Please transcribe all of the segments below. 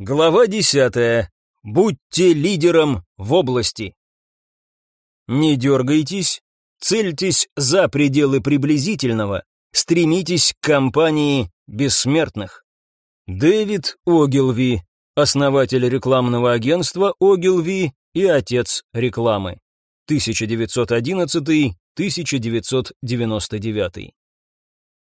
Глава 10. Будьте лидером в области. Не дергайтесь, цельтесь за пределы приблизительного, стремитесь к компании бессмертных. Дэвид Огилви, основатель рекламного агентства Огилви и отец рекламы. 1911-1999.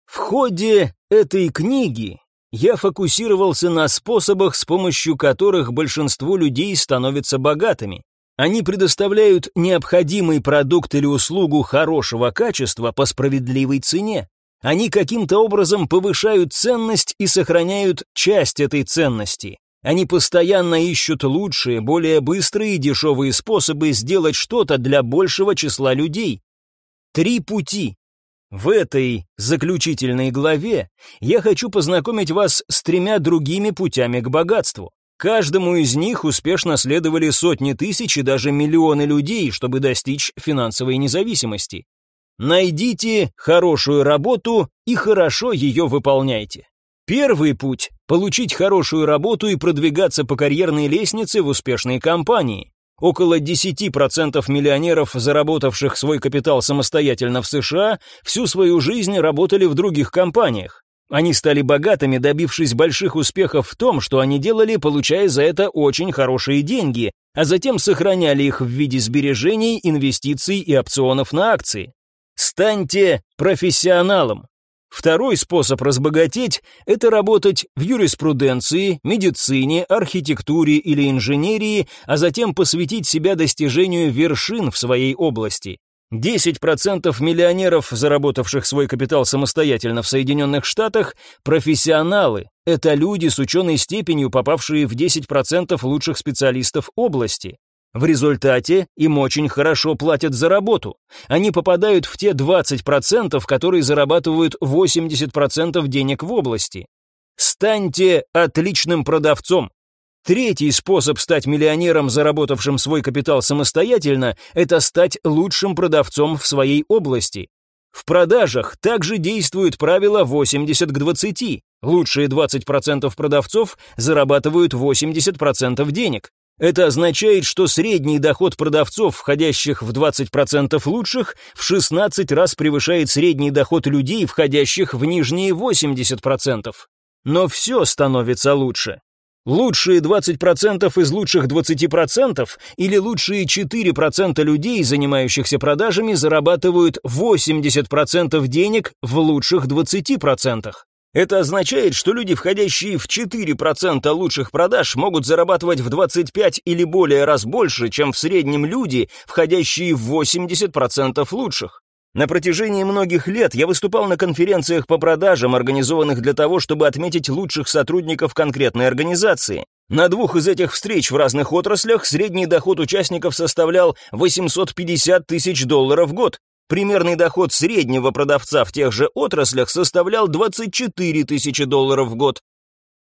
В ходе этой книги я фокусировался на способах, с помощью которых большинство людей становятся богатыми. Они предоставляют необходимый продукт или услугу хорошего качества по справедливой цене. Они каким-то образом повышают ценность и сохраняют часть этой ценности. Они постоянно ищут лучшие, более быстрые и дешевые способы сделать что-то для большего числа людей. Три пути, в этой заключительной главе я хочу познакомить вас с тремя другими путями к богатству. Каждому из них успешно следовали сотни тысяч и даже миллионы людей, чтобы достичь финансовой независимости. Найдите хорошую работу и хорошо ее выполняйте. Первый путь – получить хорошую работу и продвигаться по карьерной лестнице в успешной компании. Около 10% миллионеров, заработавших свой капитал самостоятельно в США, всю свою жизнь работали в других компаниях. Они стали богатыми, добившись больших успехов в том, что они делали, получая за это очень хорошие деньги, а затем сохраняли их в виде сбережений, инвестиций и опционов на акции. Станьте профессионалом. Второй способ разбогатеть – это работать в юриспруденции, медицине, архитектуре или инженерии, а затем посвятить себя достижению вершин в своей области. 10% миллионеров, заработавших свой капитал самостоятельно в Соединенных Штатах, профессионалы. Это люди с ученой степенью, попавшие в 10% лучших специалистов области. В результате им очень хорошо платят за работу. Они попадают в те 20%, которые зарабатывают 80% денег в области. Станьте отличным продавцом. Третий способ стать миллионером, заработавшим свой капитал самостоятельно, это стать лучшим продавцом в своей области. В продажах также действует правило 80 к 20. Лучшие 20% продавцов зарабатывают 80% денег. Это означает, что средний доход продавцов, входящих в 20% лучших, в 16 раз превышает средний доход людей, входящих в нижние 80%. Но все становится лучше. Лучшие 20% из лучших 20% или лучшие 4% людей, занимающихся продажами, зарабатывают 80% денег в лучших 20%. Это означает, что люди, входящие в 4% лучших продаж, могут зарабатывать в 25 или более раз больше, чем в среднем люди, входящие в 80% лучших. На протяжении многих лет я выступал на конференциях по продажам, организованных для того, чтобы отметить лучших сотрудников конкретной организации. На двух из этих встреч в разных отраслях средний доход участников составлял 850 тысяч долларов в год, Примерный доход среднего продавца в тех же отраслях составлял 24 тысячи долларов в год.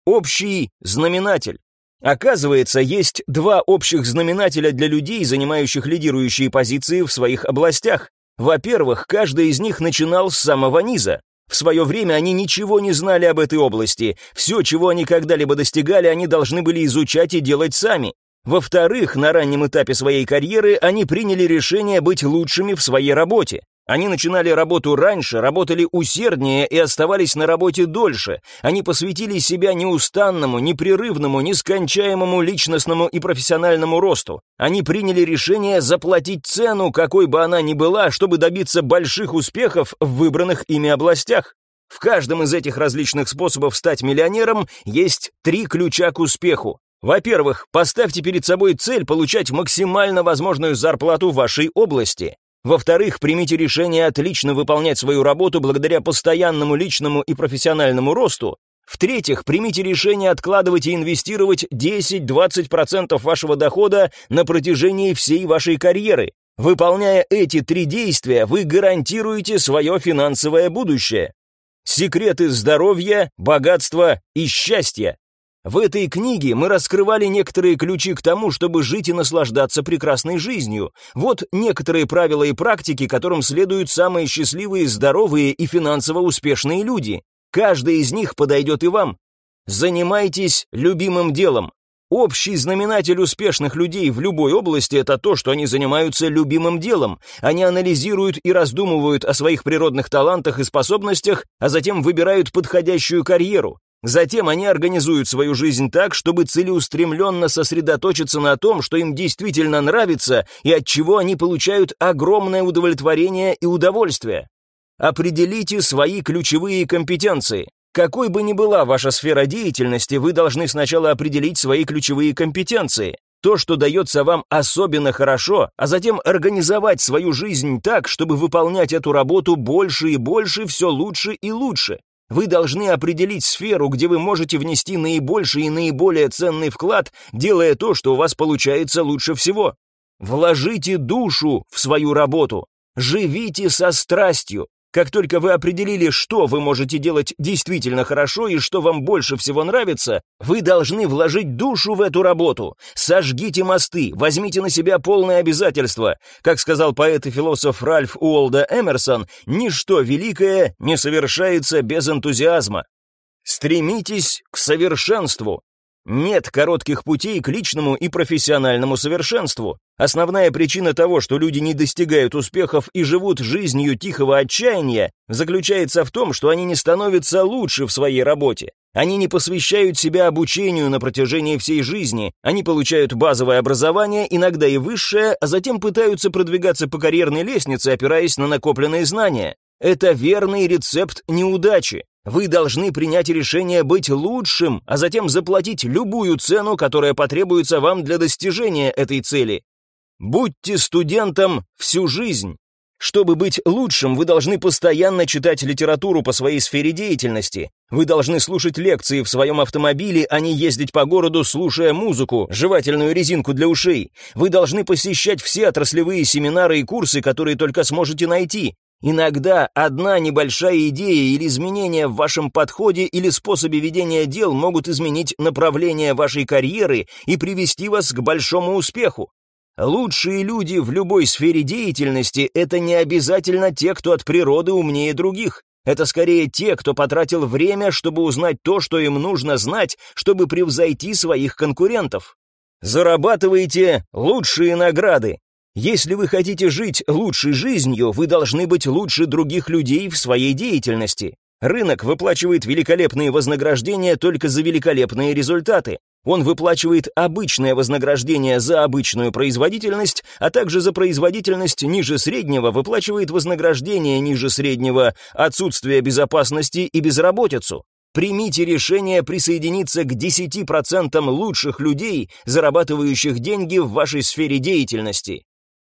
Общий знаменатель. Оказывается, есть два общих знаменателя для людей, занимающих лидирующие позиции в своих областях. Во-первых, каждый из них начинал с самого низа. В свое время они ничего не знали об этой области. Все, чего они когда-либо достигали, они должны были изучать и делать сами. Во-вторых, на раннем этапе своей карьеры они приняли решение быть лучшими в своей работе. Они начинали работу раньше, работали усерднее и оставались на работе дольше. Они посвятили себя неустанному, непрерывному, нескончаемому личностному и профессиональному росту. Они приняли решение заплатить цену, какой бы она ни была, чтобы добиться больших успехов в выбранных ими областях. В каждом из этих различных способов стать миллионером есть три ключа к успеху. Во-первых, поставьте перед собой цель получать максимально возможную зарплату в вашей области. Во-вторых, примите решение отлично выполнять свою работу благодаря постоянному личному и профессиональному росту. В-третьих, примите решение откладывать и инвестировать 10-20% вашего дохода на протяжении всей вашей карьеры. Выполняя эти три действия, вы гарантируете свое финансовое будущее. Секреты здоровья, богатства и счастья. В этой книге мы раскрывали некоторые ключи к тому, чтобы жить и наслаждаться прекрасной жизнью. Вот некоторые правила и практики, которым следуют самые счастливые, здоровые и финансово успешные люди. Каждый из них подойдет и вам. Занимайтесь любимым делом. Общий знаменатель успешных людей в любой области – это то, что они занимаются любимым делом. Они анализируют и раздумывают о своих природных талантах и способностях, а затем выбирают подходящую карьеру. Затем они организуют свою жизнь так, чтобы целеустремленно сосредоточиться на том, что им действительно нравится и от чего они получают огромное удовлетворение и удовольствие. Определите свои ключевые компетенции. Какой бы ни была ваша сфера деятельности, вы должны сначала определить свои ключевые компетенции. То, что дается вам особенно хорошо, а затем организовать свою жизнь так, чтобы выполнять эту работу больше и больше, все лучше и лучше. Вы должны определить сферу, где вы можете внести наибольший и наиболее ценный вклад, делая то, что у вас получается лучше всего. Вложите душу в свою работу. Живите со страстью. Как только вы определили, что вы можете делать действительно хорошо и что вам больше всего нравится, вы должны вложить душу в эту работу. Сожгите мосты, возьмите на себя полное обязательство. Как сказал поэт и философ Ральф Уолда Эмерсон, ничто великое не совершается без энтузиазма. Стремитесь к совершенству. Нет коротких путей к личному и профессиональному совершенству. Основная причина того, что люди не достигают успехов и живут жизнью тихого отчаяния, заключается в том, что они не становятся лучше в своей работе. Они не посвящают себя обучению на протяжении всей жизни, они получают базовое образование, иногда и высшее, а затем пытаются продвигаться по карьерной лестнице, опираясь на накопленные знания. Это верный рецепт неудачи. Вы должны принять решение быть лучшим, а затем заплатить любую цену, которая потребуется вам для достижения этой цели. Будьте студентом всю жизнь. Чтобы быть лучшим, вы должны постоянно читать литературу по своей сфере деятельности. Вы должны слушать лекции в своем автомобиле, а не ездить по городу, слушая музыку, жевательную резинку для ушей. Вы должны посещать все отраслевые семинары и курсы, которые только сможете найти. Иногда одна небольшая идея или изменение в вашем подходе или способе ведения дел могут изменить направление вашей карьеры и привести вас к большому успеху. Лучшие люди в любой сфере деятельности – это не обязательно те, кто от природы умнее других. Это скорее те, кто потратил время, чтобы узнать то, что им нужно знать, чтобы превзойти своих конкурентов. Зарабатывайте лучшие награды. Если вы хотите жить лучшей жизнью, вы должны быть лучше других людей в своей деятельности. Рынок выплачивает великолепные вознаграждения только за великолепные результаты. Он выплачивает обычное вознаграждение за обычную производительность, а также за производительность ниже среднего выплачивает вознаграждение ниже среднего, отсутствие безопасности и безработицу. Примите решение присоединиться к 10% лучших людей, зарабатывающих деньги в вашей сфере деятельности.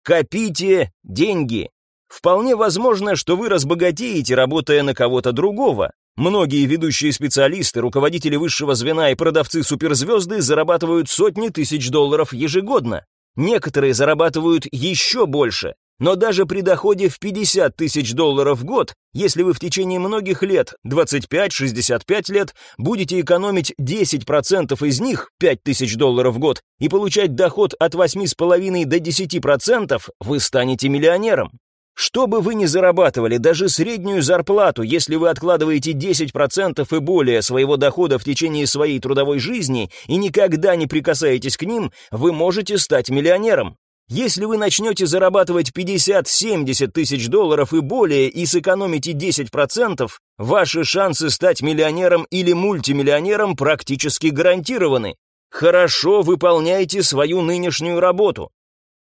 Копите деньги. Вполне возможно, что вы разбогатеете, работая на кого-то другого. Многие ведущие специалисты, руководители высшего звена и продавцы суперзвезды зарабатывают сотни тысяч долларов ежегодно. Некоторые зарабатывают еще больше. Но даже при доходе в 50 тысяч долларов в год, если вы в течение многих лет, 25-65 лет, будете экономить 10% из них, 5 тысяч долларов в год, и получать доход от 8,5 до 10%, вы станете миллионером. Что бы вы ни зарабатывали, даже среднюю зарплату, если вы откладываете 10% и более своего дохода в течение своей трудовой жизни и никогда не прикасаетесь к ним, вы можете стать миллионером. Если вы начнете зарабатывать 50-70 тысяч долларов и более и сэкономите 10%, ваши шансы стать миллионером или мультимиллионером практически гарантированы. Хорошо выполняйте свою нынешнюю работу.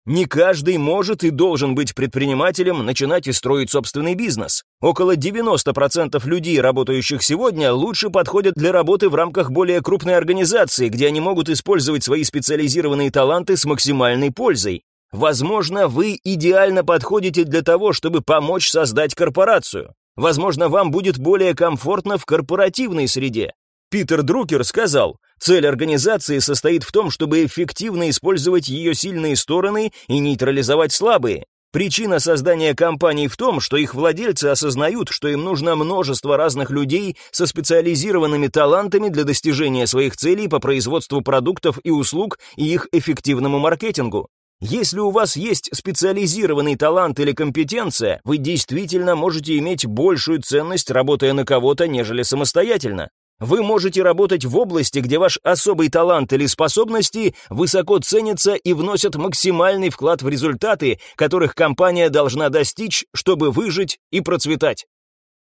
Не каждый может и должен быть предпринимателем, начинать и строить собственный бизнес. Около 90% людей, работающих сегодня, лучше подходят для работы в рамках более крупной организации, где они могут использовать свои специализированные таланты с максимальной пользой. Возможно, вы идеально подходите для того, чтобы помочь создать корпорацию. Возможно, вам будет более комфортно в корпоративной среде. Питер Друкер сказал, цель организации состоит в том, чтобы эффективно использовать ее сильные стороны и нейтрализовать слабые. Причина создания компаний в том, что их владельцы осознают, что им нужно множество разных людей со специализированными талантами для достижения своих целей по производству продуктов и услуг и их эффективному маркетингу. Если у вас есть специализированный талант или компетенция, вы действительно можете иметь большую ценность, работая на кого-то, нежели самостоятельно. Вы можете работать в области, где ваш особый талант или способности высоко ценятся и вносят максимальный вклад в результаты, которых компания должна достичь, чтобы выжить и процветать.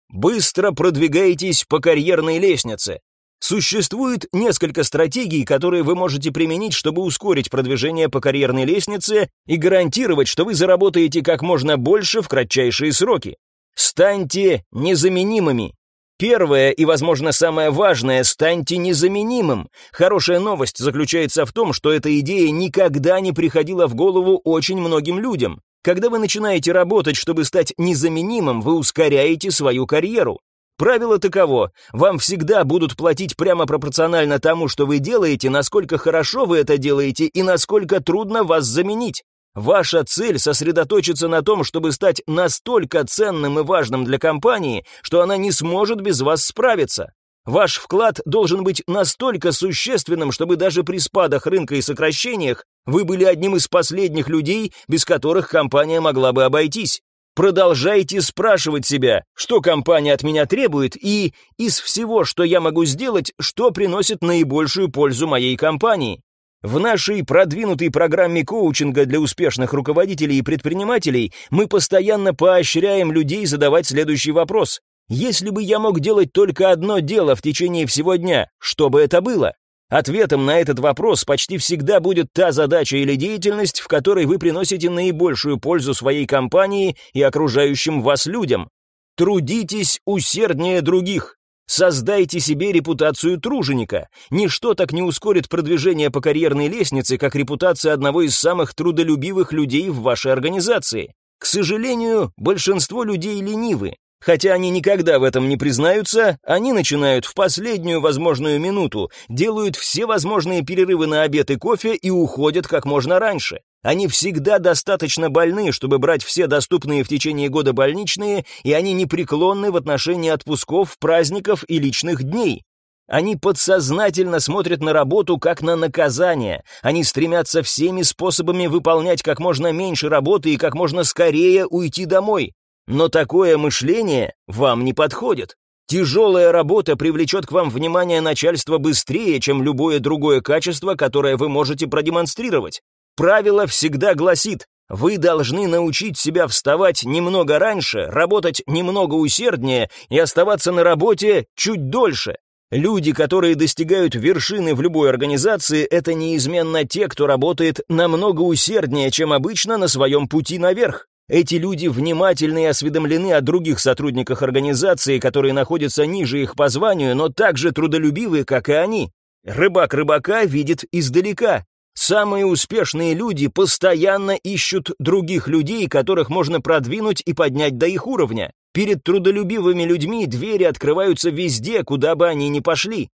Быстро продвигайтесь по карьерной лестнице. Существует несколько стратегий, которые вы можете применить, чтобы ускорить продвижение по карьерной лестнице и гарантировать, что вы заработаете как можно больше в кратчайшие сроки. Станьте незаменимыми. Первое и, возможно, самое важное – станьте незаменимым. Хорошая новость заключается в том, что эта идея никогда не приходила в голову очень многим людям. Когда вы начинаете работать, чтобы стать незаменимым, вы ускоряете свою карьеру. Правило таково, вам всегда будут платить прямо пропорционально тому, что вы делаете, насколько хорошо вы это делаете и насколько трудно вас заменить. Ваша цель сосредоточиться на том, чтобы стать настолько ценным и важным для компании, что она не сможет без вас справиться. Ваш вклад должен быть настолько существенным, чтобы даже при спадах рынка и сокращениях вы были одним из последних людей, без которых компания могла бы обойтись. Продолжайте спрашивать себя, что компания от меня требует и из всего, что я могу сделать, что приносит наибольшую пользу моей компании. В нашей продвинутой программе коучинга для успешных руководителей и предпринимателей мы постоянно поощряем людей задавать следующий вопрос. Если бы я мог делать только одно дело в течение всего дня, что бы это было? Ответом на этот вопрос почти всегда будет та задача или деятельность, в которой вы приносите наибольшую пользу своей компании и окружающим вас людям. Трудитесь усерднее других. Создайте себе репутацию труженика. Ничто так не ускорит продвижение по карьерной лестнице, как репутация одного из самых трудолюбивых людей в вашей организации. К сожалению, большинство людей ленивы. Хотя они никогда в этом не признаются, они начинают в последнюю возможную минуту, делают все возможные перерывы на обед и кофе и уходят как можно раньше. Они всегда достаточно больны, чтобы брать все доступные в течение года больничные, и они непреклонны в отношении отпусков, праздников и личных дней. Они подсознательно смотрят на работу как на наказание. Они стремятся всеми способами выполнять как можно меньше работы и как можно скорее уйти домой. Но такое мышление вам не подходит. Тяжелая работа привлечет к вам внимание начальства быстрее, чем любое другое качество, которое вы можете продемонстрировать. Правило всегда гласит, вы должны научить себя вставать немного раньше, работать немного усерднее и оставаться на работе чуть дольше. Люди, которые достигают вершины в любой организации, это неизменно те, кто работает намного усерднее, чем обычно на своем пути наверх. Эти люди внимательны и осведомлены о других сотрудниках организации, которые находятся ниже их по званию, но также трудолюбивы, как и они. Рыбак рыбака видит издалека. Самые успешные люди постоянно ищут других людей, которых можно продвинуть и поднять до их уровня. Перед трудолюбивыми людьми двери открываются везде, куда бы они ни пошли.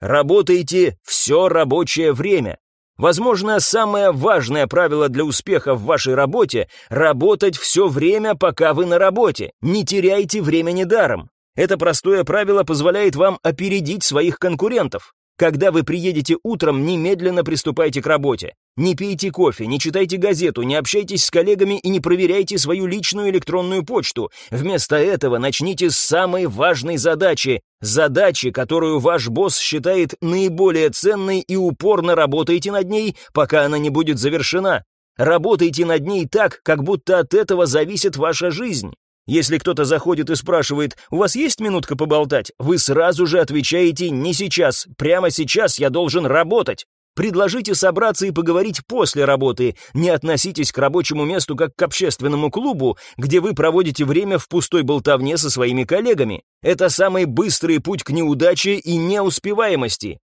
Работайте все рабочее время. Возможно, самое важное правило для успеха в вашей работе – работать все время, пока вы на работе. Не теряйте времени даром. Это простое правило позволяет вам опередить своих конкурентов. Когда вы приедете утром, немедленно приступайте к работе. Не пейте кофе, не читайте газету, не общайтесь с коллегами и не проверяйте свою личную электронную почту. Вместо этого начните с самой важной задачи. Задачи, которую ваш босс считает наиболее ценной и упорно работайте над ней, пока она не будет завершена. Работайте над ней так, как будто от этого зависит ваша жизнь. Если кто-то заходит и спрашивает, у вас есть минутка поболтать, вы сразу же отвечаете «не сейчас, прямо сейчас я должен работать». Предложите собраться и поговорить после работы. Не относитесь к рабочему месту как к общественному клубу, где вы проводите время в пустой болтовне со своими коллегами. Это самый быстрый путь к неудаче и неуспеваемости.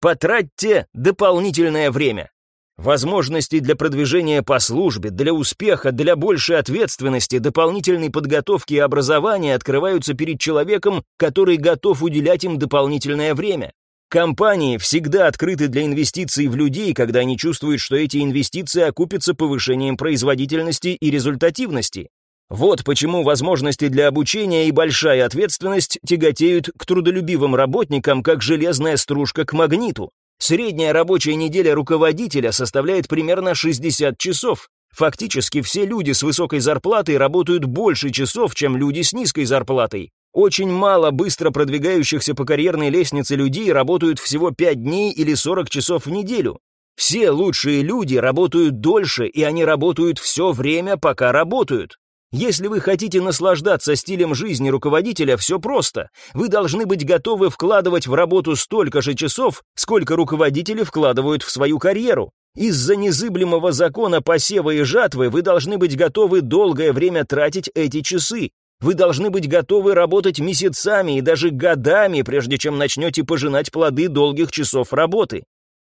Потратьте дополнительное время. Возможности для продвижения по службе, для успеха, для большей ответственности, дополнительной подготовки и образования открываются перед человеком, который готов уделять им дополнительное время. Компании всегда открыты для инвестиций в людей, когда они чувствуют, что эти инвестиции окупятся повышением производительности и результативности. Вот почему возможности для обучения и большая ответственность тяготеют к трудолюбивым работникам, как железная стружка к магниту. Средняя рабочая неделя руководителя составляет примерно 60 часов. Фактически все люди с высокой зарплатой работают больше часов, чем люди с низкой зарплатой. Очень мало быстро продвигающихся по карьерной лестнице людей работают всего 5 дней или 40 часов в неделю. Все лучшие люди работают дольше, и они работают все время, пока работают. Если вы хотите наслаждаться стилем жизни руководителя, все просто. Вы должны быть готовы вкладывать в работу столько же часов, сколько руководители вкладывают в свою карьеру. Из-за незыблемого закона посева и жатвы вы должны быть готовы долгое время тратить эти часы. Вы должны быть готовы работать месяцами и даже годами, прежде чем начнете пожинать плоды долгих часов работы.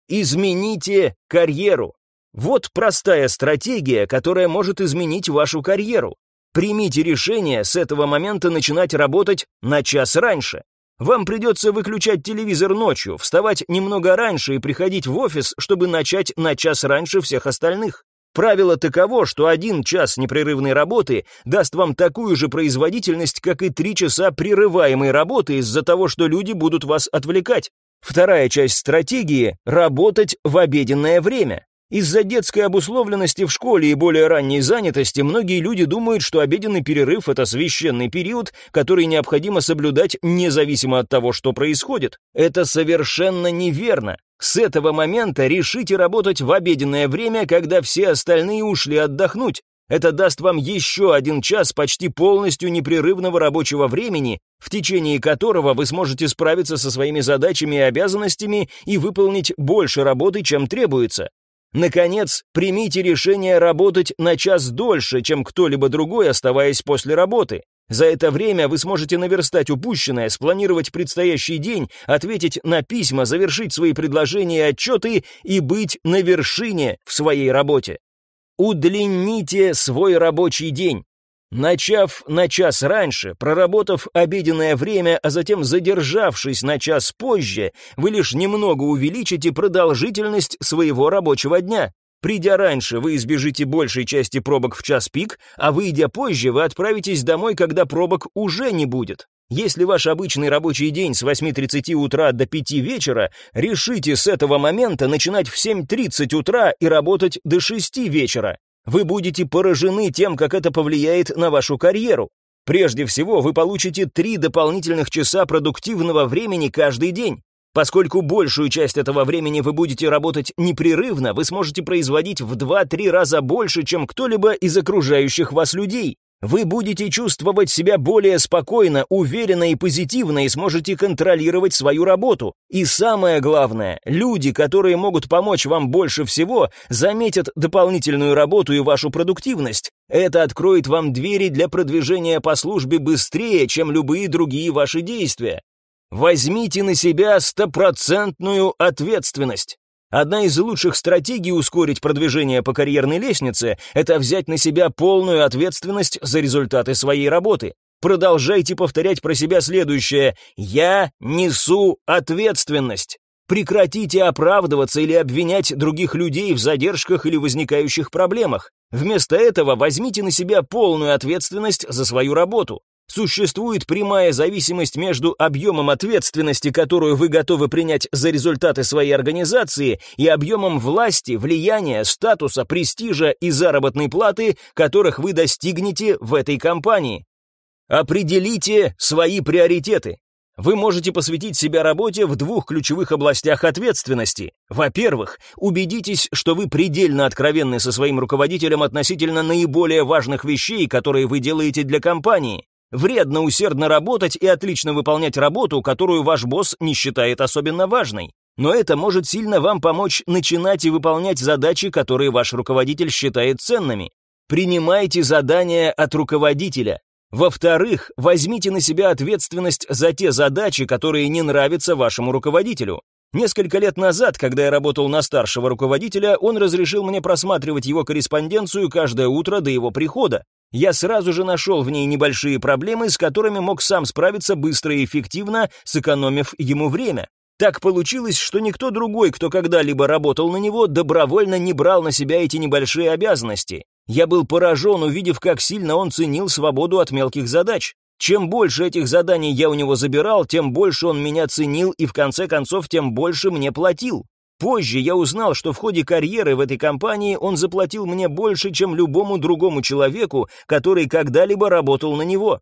Измените карьеру. Вот простая стратегия, которая может изменить вашу карьеру. Примите решение с этого момента начинать работать на час раньше. Вам придется выключать телевизор ночью, вставать немного раньше и приходить в офис, чтобы начать на час раньше всех остальных. Правило таково, что один час непрерывной работы даст вам такую же производительность, как и три часа прерываемой работы из-за того, что люди будут вас отвлекать. Вторая часть стратегии – работать в обеденное время. Из-за детской обусловленности в школе и более ранней занятости многие люди думают, что обеденный перерыв – это священный период, который необходимо соблюдать независимо от того, что происходит. Это совершенно неверно. С этого момента решите работать в обеденное время, когда все остальные ушли отдохнуть. Это даст вам еще один час почти полностью непрерывного рабочего времени, в течение которого вы сможете справиться со своими задачами и обязанностями и выполнить больше работы, чем требуется. Наконец, примите решение работать на час дольше, чем кто-либо другой, оставаясь после работы. За это время вы сможете наверстать упущенное, спланировать предстоящий день, ответить на письма, завершить свои предложения и отчеты и быть на вершине в своей работе. Удлините свой рабочий день. Начав на час раньше, проработав обеденное время, а затем задержавшись на час позже, вы лишь немного увеличите продолжительность своего рабочего дня. Придя раньше, вы избежите большей части пробок в час пик, а выйдя позже, вы отправитесь домой, когда пробок уже не будет. Если ваш обычный рабочий день с 8.30 утра до 5 вечера, решите с этого момента начинать в 7.30 утра и работать до 6 вечера. Вы будете поражены тем, как это повлияет на вашу карьеру. Прежде всего, вы получите три дополнительных часа продуктивного времени каждый день. Поскольку большую часть этого времени вы будете работать непрерывно, вы сможете производить в 2-3 раза больше, чем кто-либо из окружающих вас людей. Вы будете чувствовать себя более спокойно, уверенно и позитивно и сможете контролировать свою работу. И самое главное, люди, которые могут помочь вам больше всего, заметят дополнительную работу и вашу продуктивность. Это откроет вам двери для продвижения по службе быстрее, чем любые другие ваши действия. Возьмите на себя стопроцентную ответственность. Одна из лучших стратегий ускорить продвижение по карьерной лестнице – это взять на себя полную ответственность за результаты своей работы. Продолжайте повторять про себя следующее «Я несу ответственность». Прекратите оправдываться или обвинять других людей в задержках или возникающих проблемах. Вместо этого возьмите на себя полную ответственность за свою работу. Существует прямая зависимость между объемом ответственности, которую вы готовы принять за результаты своей организации, и объемом власти, влияния, статуса, престижа и заработной платы, которых вы достигнете в этой компании. Определите свои приоритеты. Вы можете посвятить себя работе в двух ключевых областях ответственности. Во-первых, убедитесь, что вы предельно откровенны со своим руководителем относительно наиболее важных вещей, которые вы делаете для компании. Вредно усердно работать и отлично выполнять работу, которую ваш босс не считает особенно важной. Но это может сильно вам помочь начинать и выполнять задачи, которые ваш руководитель считает ценными. Принимайте задания от руководителя. Во-вторых, возьмите на себя ответственность за те задачи, которые не нравятся вашему руководителю. Несколько лет назад, когда я работал на старшего руководителя, он разрешил мне просматривать его корреспонденцию каждое утро до его прихода. Я сразу же нашел в ней небольшие проблемы, с которыми мог сам справиться быстро и эффективно, сэкономив ему время. Так получилось, что никто другой, кто когда-либо работал на него, добровольно не брал на себя эти небольшие обязанности. Я был поражен, увидев, как сильно он ценил свободу от мелких задач. Чем больше этих заданий я у него забирал, тем больше он меня ценил и в конце концов тем больше мне платил. Позже я узнал, что в ходе карьеры в этой компании он заплатил мне больше, чем любому другому человеку, который когда-либо работал на него.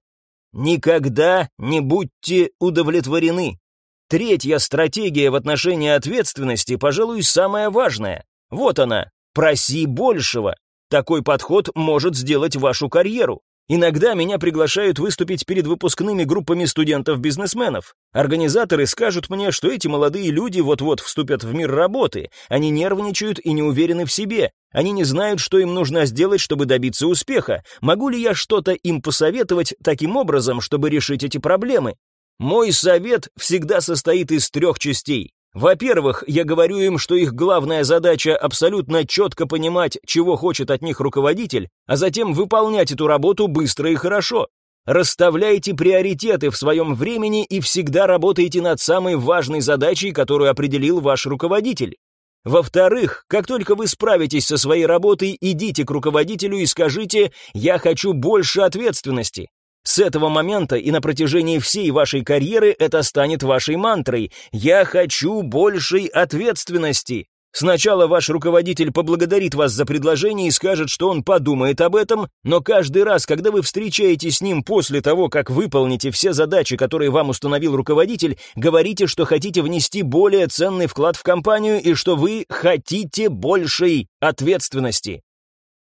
Никогда не будьте удовлетворены. Третья стратегия в отношении ответственности, пожалуй, самая важная. Вот она. Проси большего. Такой подход может сделать вашу карьеру. Иногда меня приглашают выступить перед выпускными группами студентов-бизнесменов. Организаторы скажут мне, что эти молодые люди вот-вот вступят в мир работы. Они нервничают и не уверены в себе. Они не знают, что им нужно сделать, чтобы добиться успеха. Могу ли я что-то им посоветовать таким образом, чтобы решить эти проблемы? Мой совет всегда состоит из трех частей. Во-первых, я говорю им, что их главная задача абсолютно четко понимать, чего хочет от них руководитель, а затем выполнять эту работу быстро и хорошо. Расставляйте приоритеты в своем времени и всегда работайте над самой важной задачей, которую определил ваш руководитель. Во-вторых, как только вы справитесь со своей работой, идите к руководителю и скажите «я хочу больше ответственности». С этого момента и на протяжении всей вашей карьеры это станет вашей мантрой «Я хочу большей ответственности». Сначала ваш руководитель поблагодарит вас за предложение и скажет, что он подумает об этом, но каждый раз, когда вы встречаетесь с ним после того, как выполните все задачи, которые вам установил руководитель, говорите, что хотите внести более ценный вклад в компанию и что вы хотите большей ответственности.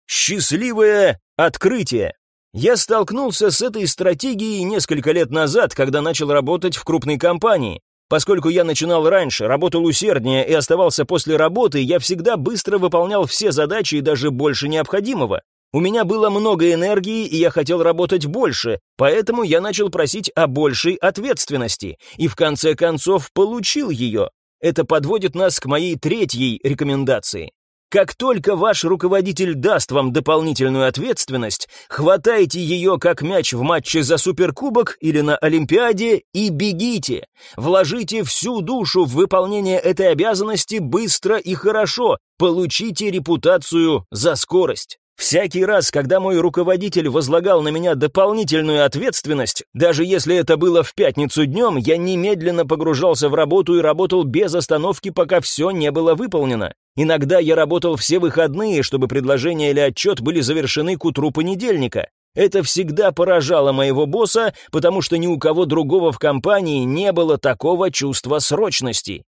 Счастливое открытие! Я столкнулся с этой стратегией несколько лет назад, когда начал работать в крупной компании. Поскольку я начинал раньше, работал усерднее и оставался после работы, я всегда быстро выполнял все задачи и даже больше необходимого. У меня было много энергии, и я хотел работать больше, поэтому я начал просить о большей ответственности, и в конце концов получил ее. Это подводит нас к моей третьей рекомендации. Как только ваш руководитель даст вам дополнительную ответственность, хватайте ее как мяч в матче за суперкубок или на Олимпиаде и бегите. Вложите всю душу в выполнение этой обязанности быстро и хорошо. Получите репутацию за скорость. Всякий раз, когда мой руководитель возлагал на меня дополнительную ответственность, даже если это было в пятницу днем, я немедленно погружался в работу и работал без остановки, пока все не было выполнено. Иногда я работал все выходные, чтобы предложение или отчет были завершены к утру понедельника. Это всегда поражало моего босса, потому что ни у кого другого в компании не было такого чувства срочности.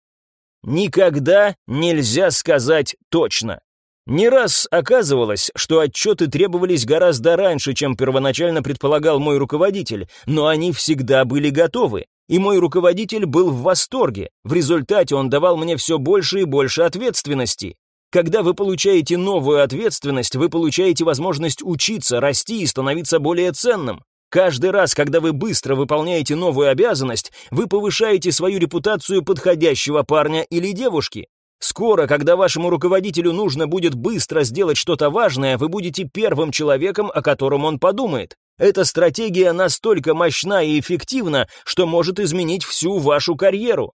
Никогда нельзя сказать точно. Не раз оказывалось, что отчеты требовались гораздо раньше, чем первоначально предполагал мой руководитель, но они всегда были готовы. И мой руководитель был в восторге. В результате он давал мне все больше и больше ответственности. Когда вы получаете новую ответственность, вы получаете возможность учиться, расти и становиться более ценным. Каждый раз, когда вы быстро выполняете новую обязанность, вы повышаете свою репутацию подходящего парня или девушки. Скоро, когда вашему руководителю нужно будет быстро сделать что-то важное, вы будете первым человеком, о котором он подумает. Эта стратегия настолько мощна и эффективна, что может изменить всю вашу карьеру.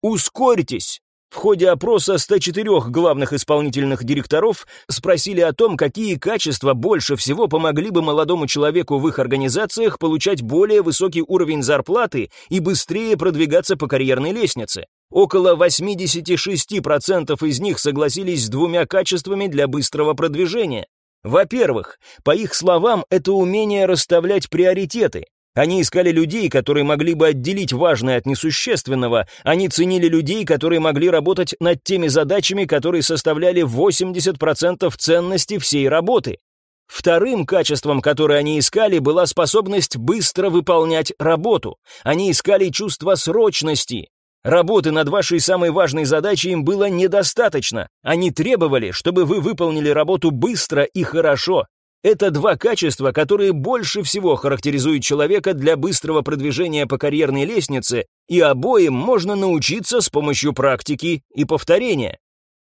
Ускорьтесь! В ходе опроса 104 главных исполнительных директоров спросили о том, какие качества больше всего помогли бы молодому человеку в их организациях получать более высокий уровень зарплаты и быстрее продвигаться по карьерной лестнице. Около 86% из них согласились с двумя качествами для быстрого продвижения. Во-первых, по их словам, это умение расставлять приоритеты. Они искали людей, которые могли бы отделить важное от несущественного. Они ценили людей, которые могли работать над теми задачами, которые составляли 80% ценности всей работы. Вторым качеством, которое они искали, была способность быстро выполнять работу. Они искали чувство срочности. Работы над вашей самой важной задачей им было недостаточно. Они требовали, чтобы вы выполнили работу быстро и хорошо. Это два качества, которые больше всего характеризуют человека для быстрого продвижения по карьерной лестнице, и обоим можно научиться с помощью практики и повторения.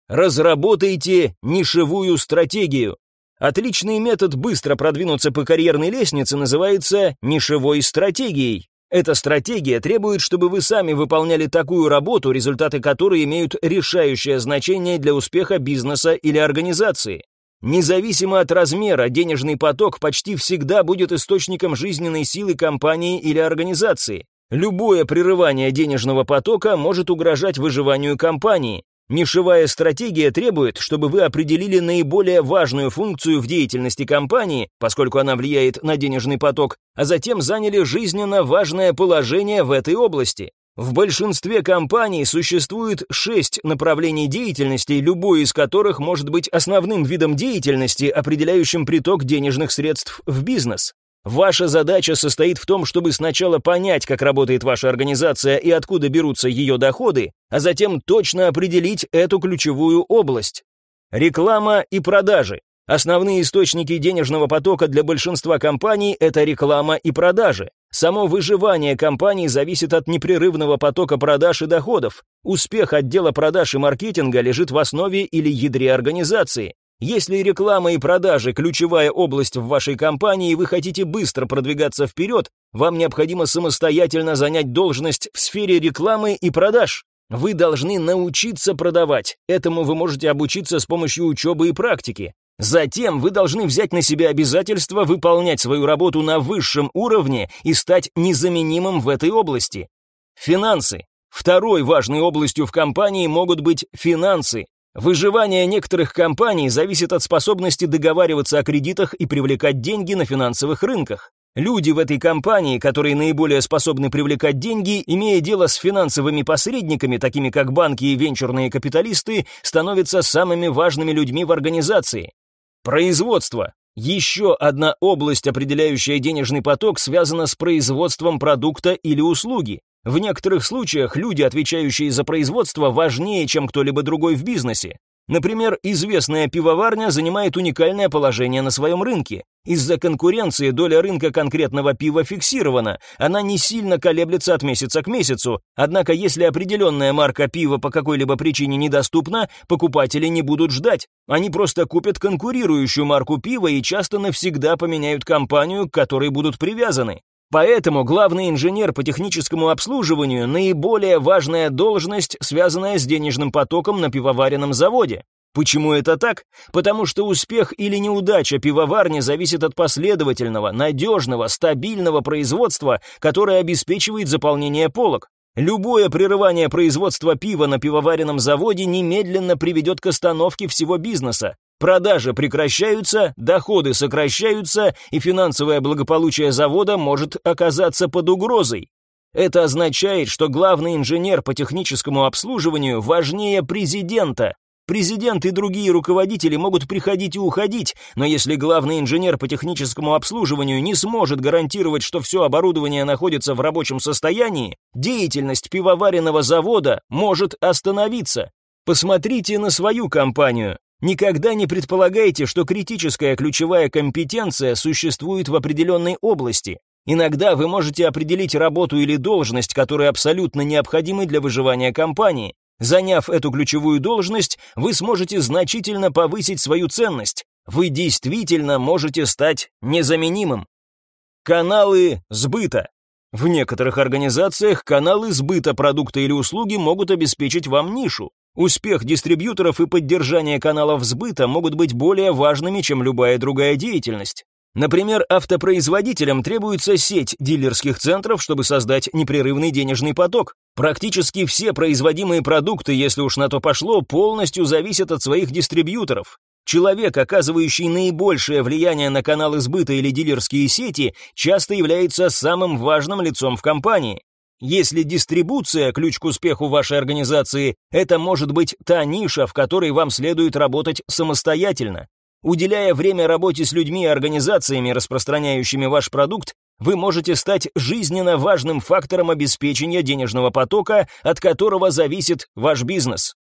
Разработайте нишевую стратегию. Отличный метод быстро продвинуться по карьерной лестнице называется нишевой стратегией. Эта стратегия требует, чтобы вы сами выполняли такую работу, результаты которой имеют решающее значение для успеха бизнеса или организации. Независимо от размера, денежный поток почти всегда будет источником жизненной силы компании или организации. Любое прерывание денежного потока может угрожать выживанию компании. Нишевая стратегия требует, чтобы вы определили наиболее важную функцию в деятельности компании, поскольку она влияет на денежный поток, а затем заняли жизненно важное положение в этой области. В большинстве компаний существует шесть направлений деятельности, любой из которых может быть основным видом деятельности, определяющим приток денежных средств в бизнес. Ваша задача состоит в том, чтобы сначала понять, как работает ваша организация и откуда берутся ее доходы, а затем точно определить эту ключевую область. Реклама и продажи. Основные источники денежного потока для большинства компаний – это реклама и продажи. Само выживание компании зависит от непрерывного потока продаж и доходов. Успех отдела продаж и маркетинга лежит в основе или ядре организации. Если реклама и продажи – ключевая область в вашей компании, и вы хотите быстро продвигаться вперед, вам необходимо самостоятельно занять должность в сфере рекламы и продаж. Вы должны научиться продавать. Этому вы можете обучиться с помощью учебы и практики. Затем вы должны взять на себя обязательство выполнять свою работу на высшем уровне и стать незаменимым в этой области. Финансы. Второй важной областью в компании могут быть финансы. Выживание некоторых компаний зависит от способности договариваться о кредитах и привлекать деньги на финансовых рынках. Люди в этой компании, которые наиболее способны привлекать деньги, имея дело с финансовыми посредниками, такими как банки и венчурные капиталисты, становятся самыми важными людьми в организации. Производство. Еще одна область, определяющая денежный поток, связана с производством продукта или услуги. В некоторых случаях люди, отвечающие за производство, важнее, чем кто-либо другой в бизнесе. Например, известная пивоварня занимает уникальное положение на своем рынке. Из-за конкуренции доля рынка конкретного пива фиксирована, она не сильно колеблется от месяца к месяцу, однако если определенная марка пива по какой-либо причине недоступна, покупатели не будут ждать. Они просто купят конкурирующую марку пива и часто навсегда поменяют компанию, к которой будут привязаны. Поэтому главный инженер по техническому обслуживанию – наиболее важная должность, связанная с денежным потоком на пивоваренном заводе. Почему это так? Потому что успех или неудача пивоварни зависит от последовательного, надежного, стабильного производства, которое обеспечивает заполнение полок. Любое прерывание производства пива на пивоваренном заводе немедленно приведет к остановке всего бизнеса. Продажи прекращаются, доходы сокращаются, и финансовое благополучие завода может оказаться под угрозой. Это означает, что главный инженер по техническому обслуживанию важнее президента. Президент и другие руководители могут приходить и уходить, но если главный инженер по техническому обслуживанию не сможет гарантировать, что все оборудование находится в рабочем состоянии, деятельность пивоваренного завода может остановиться. Посмотрите на свою компанию. Никогда не предполагайте, что критическая ключевая компетенция существует в определенной области. Иногда вы можете определить работу или должность, которые абсолютно необходимы для выживания компании. Заняв эту ключевую должность, вы сможете значительно повысить свою ценность. Вы действительно можете стать незаменимым. Каналы сбыта. В некоторых организациях каналы сбыта продукта или услуги могут обеспечить вам нишу. Успех дистрибьюторов и поддержание каналов сбыта могут быть более важными, чем любая другая деятельность. Например, автопроизводителям требуется сеть дилерских центров, чтобы создать непрерывный денежный поток. Практически все производимые продукты, если уж на то пошло, полностью зависят от своих дистрибьюторов. Человек, оказывающий наибольшее влияние на каналы сбыта или дилерские сети, часто является самым важным лицом в компании. Если дистрибуция – ключ к успеху вашей организации, это может быть та ниша, в которой вам следует работать самостоятельно. Уделяя время работе с людьми и организациями, распространяющими ваш продукт, вы можете стать жизненно важным фактором обеспечения денежного потока, от которого зависит ваш бизнес.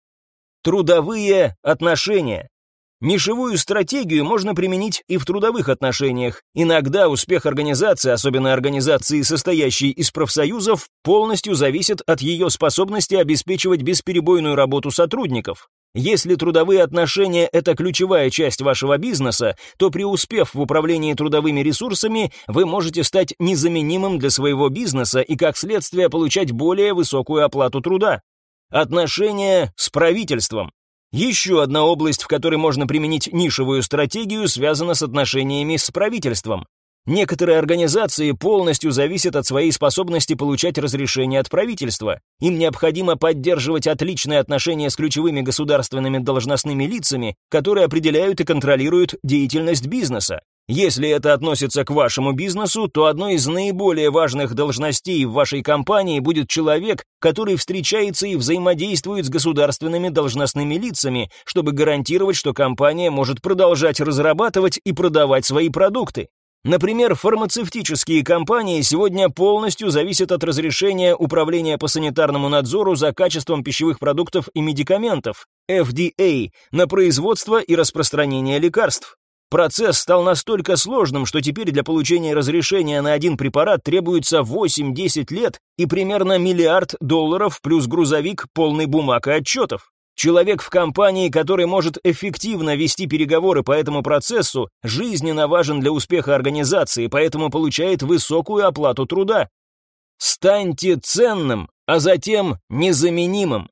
Трудовые отношения. Нишевую стратегию можно применить и в трудовых отношениях. Иногда успех организации, особенно организации, состоящей из профсоюзов, полностью зависит от ее способности обеспечивать бесперебойную работу сотрудников. Если трудовые отношения – это ключевая часть вашего бизнеса, то преуспев в управлении трудовыми ресурсами, вы можете стать незаменимым для своего бизнеса и, как следствие, получать более высокую оплату труда. Отношения с правительством. Еще одна область, в которой можно применить нишевую стратегию, связана с отношениями с правительством. Некоторые организации полностью зависят от своей способности получать разрешения от правительства. Им необходимо поддерживать отличные отношения с ключевыми государственными должностными лицами, которые определяют и контролируют деятельность бизнеса. Если это относится к вашему бизнесу, то одной из наиболее важных должностей в вашей компании будет человек, который встречается и взаимодействует с государственными должностными лицами, чтобы гарантировать, что компания может продолжать разрабатывать и продавать свои продукты. Например, фармацевтические компании сегодня полностью зависят от разрешения Управления по санитарному надзору за качеством пищевых продуктов и медикаментов, FDA, на производство и распространение лекарств. Процесс стал настолько сложным, что теперь для получения разрешения на один препарат требуется 8-10 лет и примерно миллиард долларов плюс грузовик полный бумаг и отчетов. Человек в компании, который может эффективно вести переговоры по этому процессу, жизненно важен для успеха организации, поэтому получает высокую оплату труда. Станьте ценным, а затем незаменимым.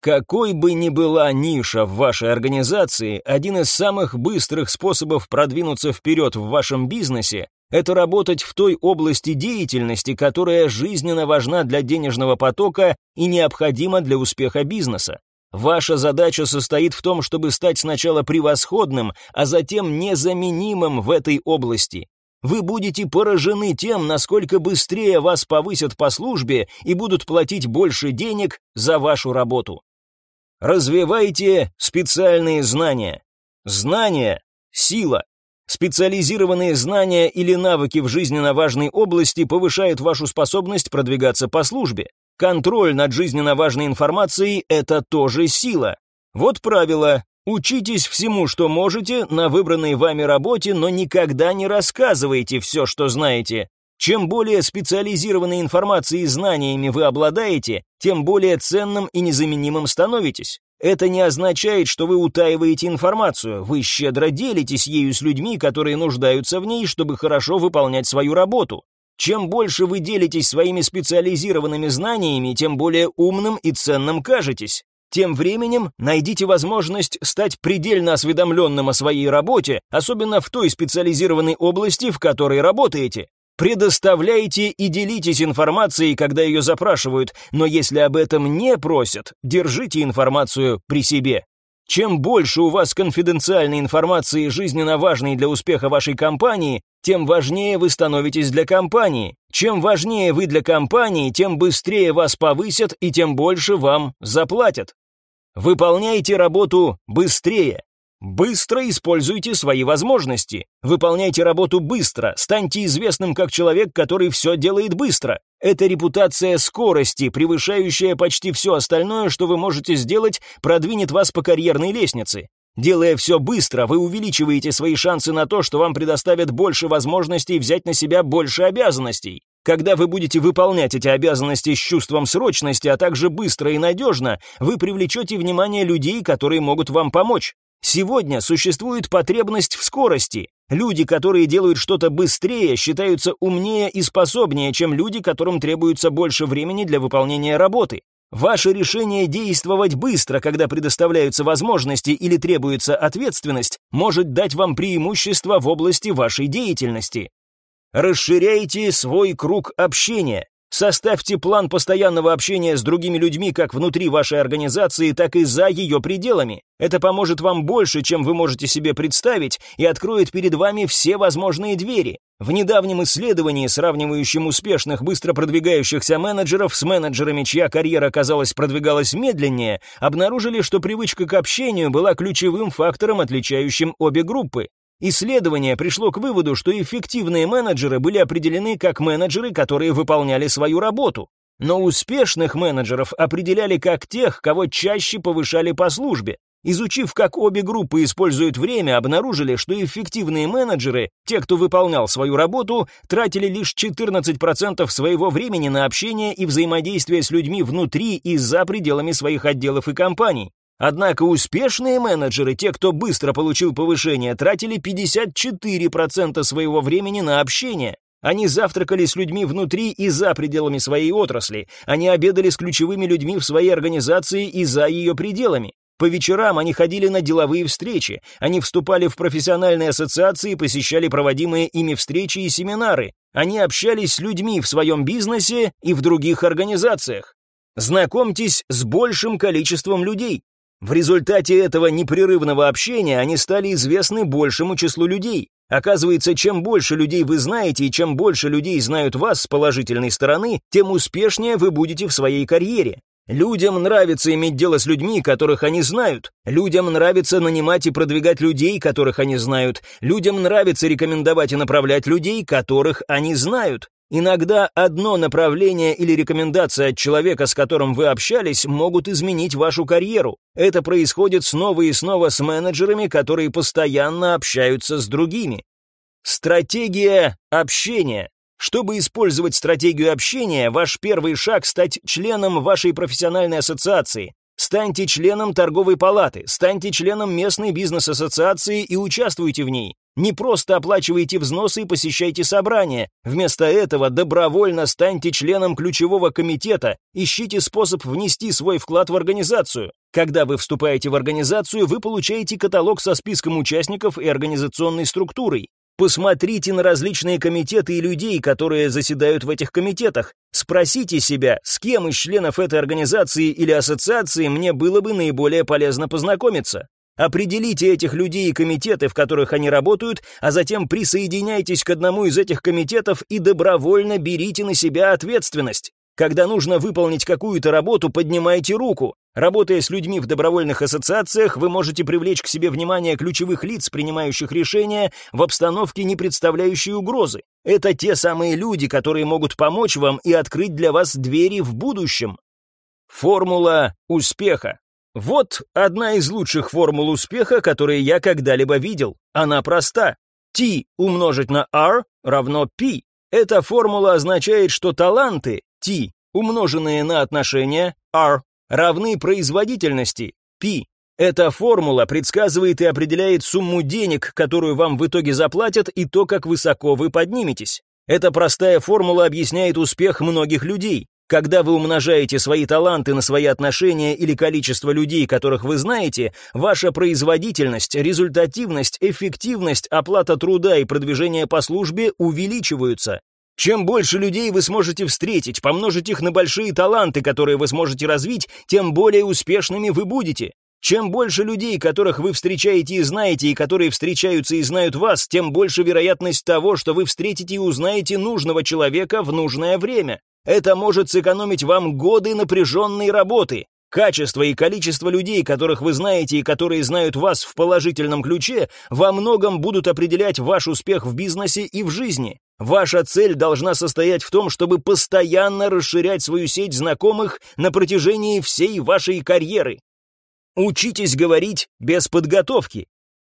Какой бы ни была ниша в вашей организации, один из самых быстрых способов продвинуться вперед в вашем бизнесе – это работать в той области деятельности, которая жизненно важна для денежного потока и необходима для успеха бизнеса. Ваша задача состоит в том, чтобы стать сначала превосходным, а затем незаменимым в этой области. Вы будете поражены тем, насколько быстрее вас повысят по службе и будут платить больше денег за вашу работу. Развивайте специальные знания. Знания – сила. Специализированные знания или навыки в жизненно важной области повышают вашу способность продвигаться по службе. Контроль над жизненно важной информацией – это тоже сила. Вот правило. Учитесь всему, что можете, на выбранной вами работе, но никогда не рассказывайте все, что знаете. Чем более специализированной информацией и знаниями вы обладаете, тем более ценным и незаменимым становитесь. Это не означает, что вы утаиваете информацию, вы щедро делитесь ею с людьми, которые нуждаются в ней, чтобы хорошо выполнять свою работу. Чем больше вы делитесь своими специализированными знаниями, тем более умным и ценным кажетесь. Тем временем найдите возможность стать предельно осведомленным о своей работе, особенно в той специализированной области, в которой работаете. Предоставляйте и делитесь информацией, когда ее запрашивают, но если об этом не просят, держите информацию при себе. Чем больше у вас конфиденциальной информации, жизненно важной для успеха вашей компании, тем важнее вы становитесь для компании. Чем важнее вы для компании, тем быстрее вас повысят и тем больше вам заплатят. Выполняйте работу быстрее. Быстро используйте свои возможности. Выполняйте работу быстро. Станьте известным как человек, который все делает быстро. Это репутация скорости, превышающая почти все остальное, что вы можете сделать, продвинет вас по карьерной лестнице. Делая все быстро, вы увеличиваете свои шансы на то, что вам предоставят больше возможностей взять на себя больше обязанностей. Когда вы будете выполнять эти обязанности с чувством срочности, а также быстро и надежно, вы привлечете внимание людей, которые могут вам помочь. Сегодня существует потребность в скорости. Люди, которые делают что-то быстрее, считаются умнее и способнее, чем люди, которым требуется больше времени для выполнения работы. Ваше решение действовать быстро, когда предоставляются возможности или требуется ответственность, может дать вам преимущество в области вашей деятельности. Расширяйте свой круг общения. Составьте план постоянного общения с другими людьми как внутри вашей организации, так и за ее пределами. Это поможет вам больше, чем вы можете себе представить, и откроет перед вами все возможные двери. В недавнем исследовании, сравнивающем успешных, быстро продвигающихся менеджеров с менеджерами, чья карьера, казалось, продвигалась медленнее, обнаружили, что привычка к общению была ключевым фактором, отличающим обе группы. Исследование пришло к выводу, что эффективные менеджеры были определены как менеджеры, которые выполняли свою работу. Но успешных менеджеров определяли как тех, кого чаще повышали по службе. Изучив, как обе группы используют время, обнаружили, что эффективные менеджеры, те, кто выполнял свою работу, тратили лишь 14% своего времени на общение и взаимодействие с людьми внутри и за пределами своих отделов и компаний. Однако успешные менеджеры, те, кто быстро получил повышение, тратили 54% своего времени на общение. Они завтракали с людьми внутри и за пределами своей отрасли. Они обедали с ключевыми людьми в своей организации и за ее пределами. По вечерам они ходили на деловые встречи, они вступали в профессиональные ассоциации и посещали проводимые ими встречи и семинары. Они общались с людьми в своем бизнесе и в других организациях. Знакомьтесь с большим количеством людей. В результате этого непрерывного общения они стали известны большему числу людей. Оказывается, чем больше людей вы знаете и чем больше людей знают вас с положительной стороны, тем успешнее вы будете в своей карьере. Людям нравится иметь дело с людьми, которых они знают. Людям нравится нанимать и продвигать людей, которых они знают. Людям нравится рекомендовать и направлять людей, которых они знают. Иногда одно направление или рекомендация от человека, с которым вы общались, могут изменить вашу карьеру. Это происходит снова и снова с менеджерами, которые постоянно общаются с другими. Стратегия общения. Чтобы использовать стратегию общения, ваш первый шаг – стать членом вашей профессиональной ассоциации. Станьте членом торговой палаты, станьте членом местной бизнес-ассоциации и участвуйте в ней. Не просто оплачивайте взносы и посещайте собрания. Вместо этого добровольно станьте членом ключевого комитета, ищите способ внести свой вклад в организацию. Когда вы вступаете в организацию, вы получаете каталог со списком участников и организационной структурой. Посмотрите на различные комитеты и людей, которые заседают в этих комитетах. Спросите себя, с кем из членов этой организации или ассоциации мне было бы наиболее полезно познакомиться. Определите этих людей и комитеты, в которых они работают, а затем присоединяйтесь к одному из этих комитетов и добровольно берите на себя ответственность. Когда нужно выполнить какую-то работу, поднимайте руку. Работая с людьми в добровольных ассоциациях, вы можете привлечь к себе внимание ключевых лиц, принимающих решения в обстановке, не представляющей угрозы. Это те самые люди, которые могут помочь вам и открыть для вас двери в будущем. Формула успеха. Вот одна из лучших формул успеха, которые я когда-либо видел. Она проста. T умножить на R равно P. Эта формула означает, что таланты T, умноженные на отношения R, равны производительности P. Эта формула предсказывает и определяет сумму денег, которую вам в итоге заплатят, и то, как высоко вы подниметесь. Эта простая формула объясняет успех многих людей. Когда вы умножаете свои таланты на свои отношения или количество людей, которых вы знаете, ваша производительность, результативность, эффективность, оплата труда и продвижение по службе увеличиваются. Чем больше людей вы сможете встретить, помножить их на большие таланты, которые вы сможете развить, тем более успешными вы будете. Чем больше людей, которых вы встречаете и знаете, и которые встречаются и знают вас, тем больше вероятность того, что вы встретите и узнаете нужного человека в нужное время. Это может сэкономить вам годы напряженной работы. Качество и количество людей, которых вы знаете и которые знают вас в положительном ключе, во многом будут определять ваш успех в бизнесе и в жизни. Ваша цель должна состоять в том, чтобы постоянно расширять свою сеть знакомых на протяжении всей вашей карьеры. Учитесь говорить без подготовки.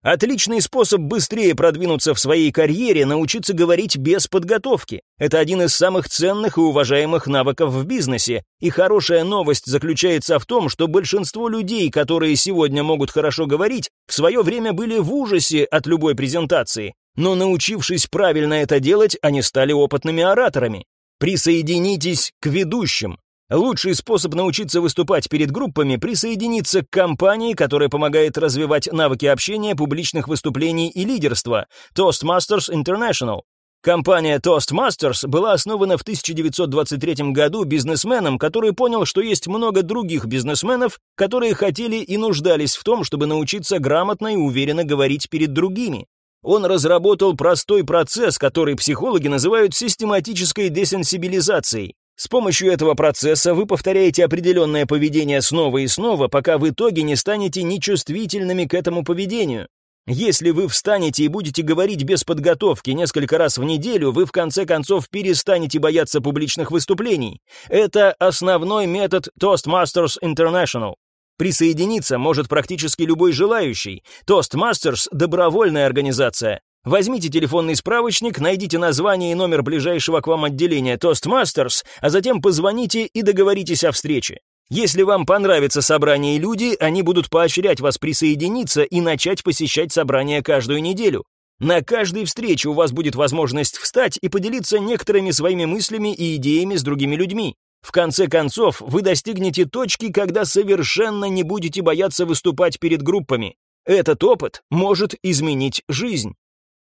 Отличный способ быстрее продвинуться в своей карьере – научиться говорить без подготовки. Это один из самых ценных и уважаемых навыков в бизнесе. И хорошая новость заключается в том, что большинство людей, которые сегодня могут хорошо говорить, в свое время были в ужасе от любой презентации. Но научившись правильно это делать, они стали опытными ораторами. Присоединитесь к ведущим. Лучший способ научиться выступать перед группами – присоединиться к компании, которая помогает развивать навыки общения, публичных выступлений и лидерства – Toastmasters International. Компания Toastmasters была основана в 1923 году бизнесменом, который понял, что есть много других бизнесменов, которые хотели и нуждались в том, чтобы научиться грамотно и уверенно говорить перед другими. Он разработал простой процесс, который психологи называют систематической десенсибилизацией. С помощью этого процесса вы повторяете определенное поведение снова и снова, пока в итоге не станете нечувствительными к этому поведению. Если вы встанете и будете говорить без подготовки несколько раз в неделю, вы в конце концов перестанете бояться публичных выступлений. Это основной метод Toastmasters International. Присоединиться может практически любой желающий. Toastmasters – добровольная организация. Возьмите телефонный справочник, найдите название и номер ближайшего к вам отделения Toastmasters, а затем позвоните и договоритесь о встрече. Если вам понравится собрание и люди, они будут поощрять вас присоединиться и начать посещать собрания каждую неделю. На каждой встрече у вас будет возможность встать и поделиться некоторыми своими мыслями и идеями с другими людьми. В конце концов, вы достигнете точки, когда совершенно не будете бояться выступать перед группами. Этот опыт может изменить жизнь.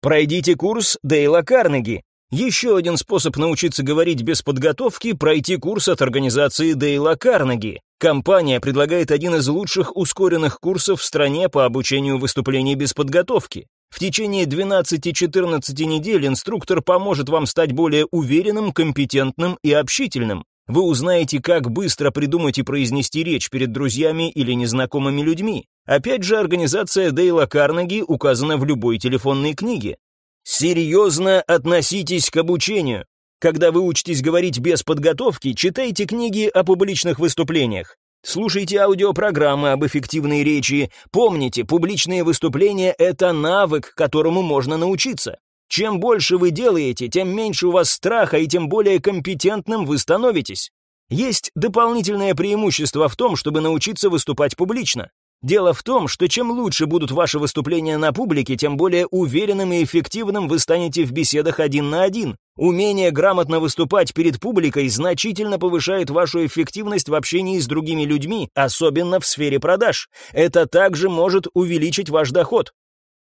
Пройдите курс Дейла Карнеги. Еще один способ научиться говорить без подготовки – пройти курс от организации Дейла Карнеги. Компания предлагает один из лучших ускоренных курсов в стране по обучению выступлений без подготовки. В течение 12-14 недель инструктор поможет вам стать более уверенным, компетентным и общительным. Вы узнаете, как быстро придумать и произнести речь перед друзьями или незнакомыми людьми. Опять же, организация Дейла Карнеги указана в любой телефонной книге. Серьезно относитесь к обучению. Когда вы учитесь говорить без подготовки, читайте книги о публичных выступлениях. Слушайте аудиопрограммы об эффективной речи. Помните, публичные выступления – это навык, которому можно научиться. Чем больше вы делаете, тем меньше у вас страха и тем более компетентным вы становитесь. Есть дополнительное преимущество в том, чтобы научиться выступать публично. Дело в том, что чем лучше будут ваши выступления на публике, тем более уверенным и эффективным вы станете в беседах один на один. Умение грамотно выступать перед публикой значительно повышает вашу эффективность в общении с другими людьми, особенно в сфере продаж. Это также может увеличить ваш доход.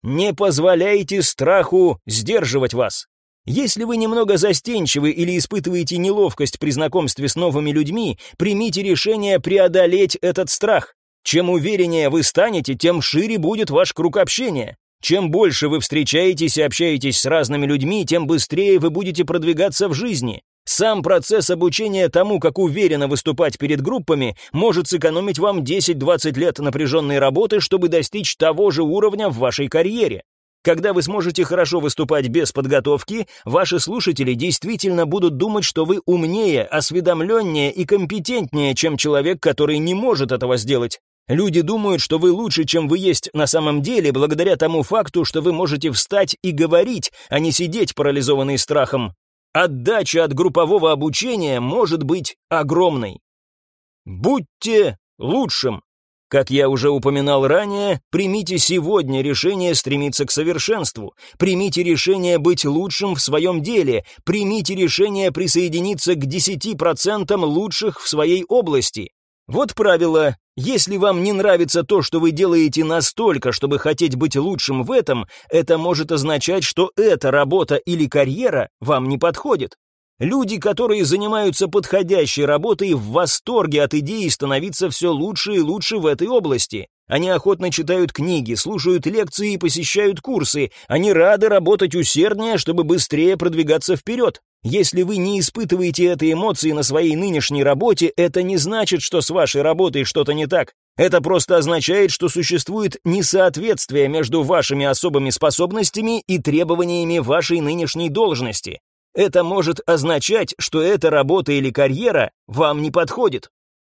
Не позволяйте страху сдерживать вас. Если вы немного застенчивы или испытываете неловкость при знакомстве с новыми людьми, примите решение преодолеть этот страх. Чем увереннее вы станете, тем шире будет ваш круг общения. Чем больше вы встречаетесь и общаетесь с разными людьми, тем быстрее вы будете продвигаться в жизни. Сам процесс обучения тому, как уверенно выступать перед группами, может сэкономить вам 10-20 лет напряженной работы, чтобы достичь того же уровня в вашей карьере. Когда вы сможете хорошо выступать без подготовки, ваши слушатели действительно будут думать, что вы умнее, осведомленнее и компетентнее, чем человек, который не может этого сделать. Люди думают, что вы лучше, чем вы есть на самом деле, благодаря тому факту, что вы можете встать и говорить, а не сидеть парализованный страхом. Отдача от группового обучения может быть огромной. Будьте лучшим. Как я уже упоминал ранее, примите сегодня решение стремиться к совершенству, примите решение быть лучшим в своем деле, примите решение присоединиться к 10% лучших в своей области. Вот правило, если вам не нравится то, что вы делаете настолько, чтобы хотеть быть лучшим в этом, это может означать, что эта работа или карьера вам не подходит. Люди, которые занимаются подходящей работой, в восторге от идеи становиться все лучше и лучше в этой области. Они охотно читают книги, слушают лекции и посещают курсы. Они рады работать усерднее, чтобы быстрее продвигаться вперед. Если вы не испытываете этой эмоции на своей нынешней работе, это не значит, что с вашей работой что-то не так. Это просто означает, что существует несоответствие между вашими особыми способностями и требованиями вашей нынешней должности. Это может означать, что эта работа или карьера вам не подходит.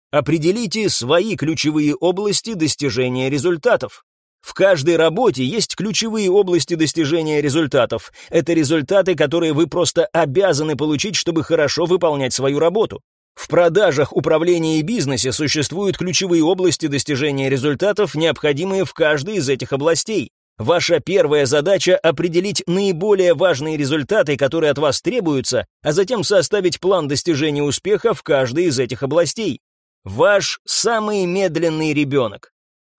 Определите свои ключевые области достижения результатов. В каждой работе есть ключевые области достижения результатов. Это результаты, которые вы просто обязаны получить, чтобы хорошо выполнять свою работу. В продажах, управлении и бизнесе существуют ключевые области достижения результатов, необходимые в каждой из этих областей. Ваша первая задача — определить наиболее важные результаты, которые от вас требуются, а затем составить план достижения успеха в каждой из этих областей. Ваш самый медленный ребенок.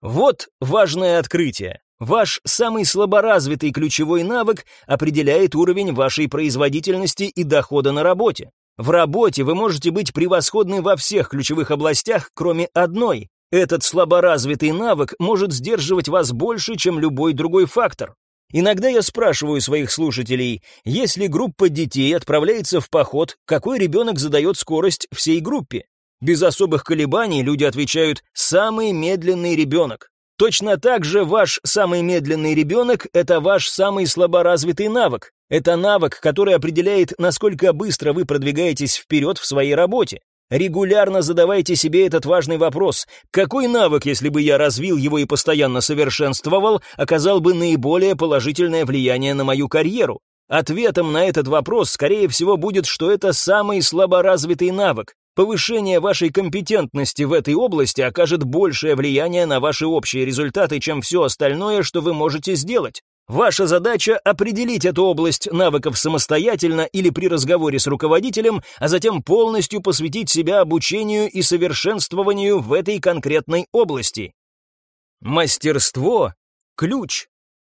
Вот важное открытие. Ваш самый слаборазвитый ключевой навык определяет уровень вашей производительности и дохода на работе. В работе вы можете быть превосходны во всех ключевых областях, кроме одной. Этот слаборазвитый навык может сдерживать вас больше, чем любой другой фактор. Иногда я спрашиваю своих слушателей, если группа детей отправляется в поход, какой ребенок задает скорость всей группе? Без особых колебаний люди отвечают «самый медленный ребенок». Точно так же ваш самый медленный ребенок – это ваш самый слаборазвитый навык. Это навык, который определяет, насколько быстро вы продвигаетесь вперед в своей работе. Регулярно задавайте себе этот важный вопрос. Какой навык, если бы я развил его и постоянно совершенствовал, оказал бы наиболее положительное влияние на мою карьеру? Ответом на этот вопрос, скорее всего, будет, что это самый слаборазвитый навык. Повышение вашей компетентности в этой области окажет большее влияние на ваши общие результаты, чем все остальное, что вы можете сделать. Ваша задача — определить эту область навыков самостоятельно или при разговоре с руководителем, а затем полностью посвятить себя обучению и совершенствованию в этой конкретной области. Мастерство — ключ.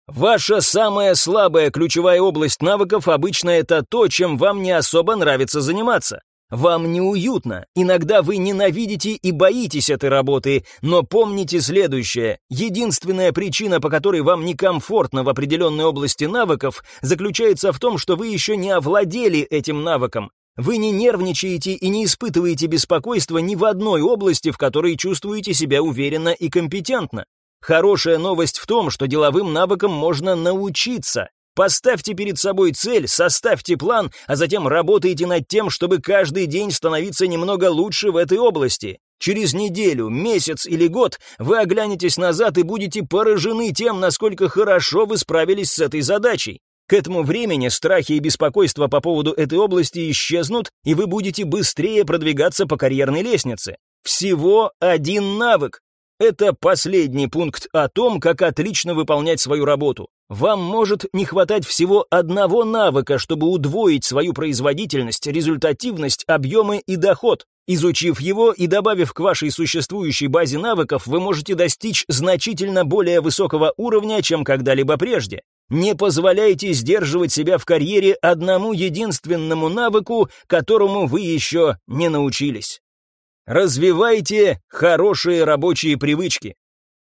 Ваша самая слабая ключевая область навыков обычно это то, чем вам не особо нравится заниматься. Вам неуютно, иногда вы ненавидите и боитесь этой работы, но помните следующее. Единственная причина, по которой вам некомфортно в определенной области навыков, заключается в том, что вы еще не овладели этим навыком. Вы не нервничаете и не испытываете беспокойства ни в одной области, в которой чувствуете себя уверенно и компетентно. Хорошая новость в том, что деловым навыкам можно научиться. Поставьте перед собой цель, составьте план, а затем работайте над тем, чтобы каждый день становиться немного лучше в этой области. Через неделю, месяц или год вы оглянетесь назад и будете поражены тем, насколько хорошо вы справились с этой задачей. К этому времени страхи и беспокойства по поводу этой области исчезнут, и вы будете быстрее продвигаться по карьерной лестнице. Всего один навык. Это последний пункт о том, как отлично выполнять свою работу. Вам может не хватать всего одного навыка, чтобы удвоить свою производительность, результативность, объемы и доход. Изучив его и добавив к вашей существующей базе навыков, вы можете достичь значительно более высокого уровня, чем когда-либо прежде. Не позволяйте сдерживать себя в карьере одному единственному навыку, которому вы еще не научились. Развивайте хорошие рабочие привычки.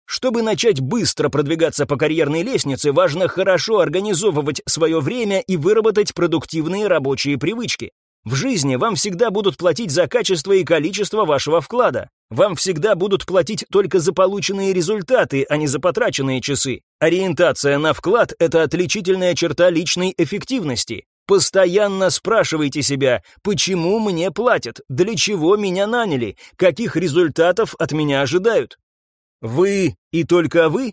Чтобы начать быстро продвигаться по карьерной лестнице, важно хорошо организовывать свое время и выработать продуктивные рабочие привычки. В жизни вам всегда будут платить за качество и количество вашего вклада. Вам всегда будут платить только за полученные результаты, а не за потраченные часы. Ориентация на вклад – это отличительная черта личной эффективности. Постоянно спрашивайте себя, почему мне платят, для чего меня наняли, каких результатов от меня ожидают. Вы и только вы?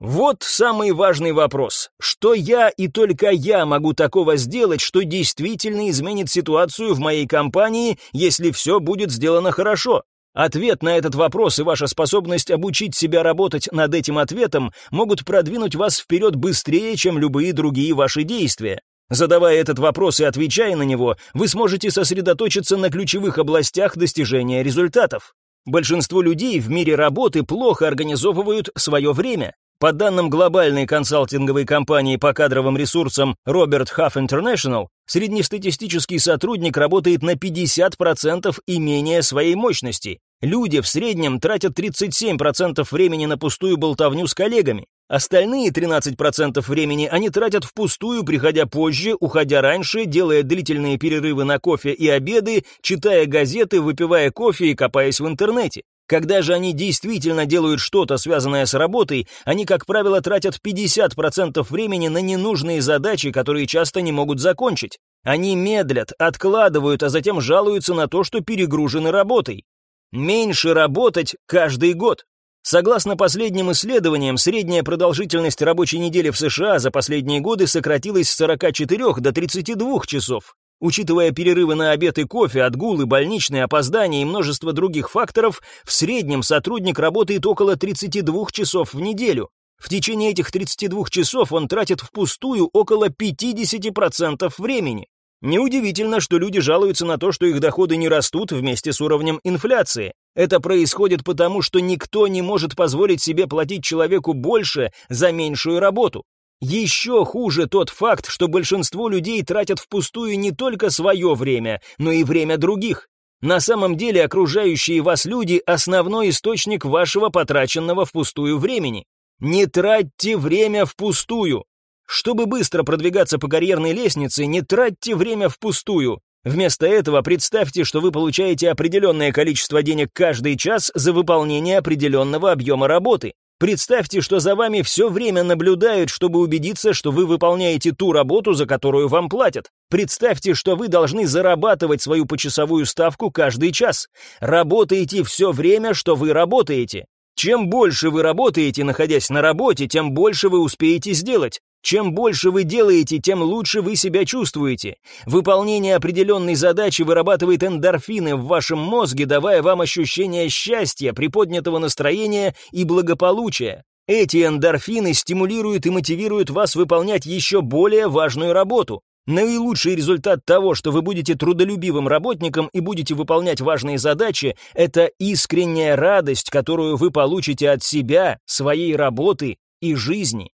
Вот самый важный вопрос. Что я и только я могу такого сделать, что действительно изменит ситуацию в моей компании, если все будет сделано хорошо? Ответ на этот вопрос и ваша способность обучить себя работать над этим ответом могут продвинуть вас вперед быстрее, чем любые другие ваши действия. Задавая этот вопрос и отвечая на него, вы сможете сосредоточиться на ключевых областях достижения результатов. Большинство людей в мире работы плохо организовывают свое время. По данным глобальной консалтинговой компании по кадровым ресурсам Robert Half International, среднестатистический сотрудник работает на 50% и менее своей мощности. Люди в среднем тратят 37% времени на пустую болтовню с коллегами. Остальные 13% времени они тратят впустую, приходя позже, уходя раньше, делая длительные перерывы на кофе и обеды, читая газеты, выпивая кофе и копаясь в интернете. Когда же они действительно делают что-то, связанное с работой, они, как правило, тратят 50% времени на ненужные задачи, которые часто не могут закончить. Они медлят, откладывают, а затем жалуются на то, что перегружены работой. Меньше работать каждый год. Согласно последним исследованиям, средняя продолжительность рабочей недели в США за последние годы сократилась с 44 до 32 часов. Учитывая перерывы на обед и кофе, отгулы, больничные опоздания и множество других факторов, в среднем сотрудник работает около 32 часов в неделю. В течение этих 32 часов он тратит впустую около 50% времени. Неудивительно, что люди жалуются на то, что их доходы не растут вместе с уровнем инфляции. Это происходит потому, что никто не может позволить себе платить человеку больше за меньшую работу. Еще хуже тот факт, что большинство людей тратят впустую не только свое время, но и время других. На самом деле окружающие вас люди – основной источник вашего потраченного впустую времени. Не тратьте время впустую. Чтобы быстро продвигаться по карьерной лестнице, не тратьте время впустую. Вместо этого представьте, что вы получаете определенное количество денег каждый час за выполнение определенного объема работы. Представьте, что за вами все время наблюдают, чтобы убедиться, что вы выполняете ту работу, за которую вам платят. Представьте, что вы должны зарабатывать свою почасовую ставку каждый час. Работаете все время, что вы работаете. Чем больше вы работаете, находясь на работе, тем больше вы успеете сделать. Чем больше вы делаете, тем лучше вы себя чувствуете. Выполнение определенной задачи вырабатывает эндорфины в вашем мозге, давая вам ощущение счастья, приподнятого настроения и благополучия. Эти эндорфины стимулируют и мотивируют вас выполнять еще более важную работу. Наилучший результат того, что вы будете трудолюбивым работником и будете выполнять важные задачи, это искренняя радость, которую вы получите от себя, своей работы и жизни.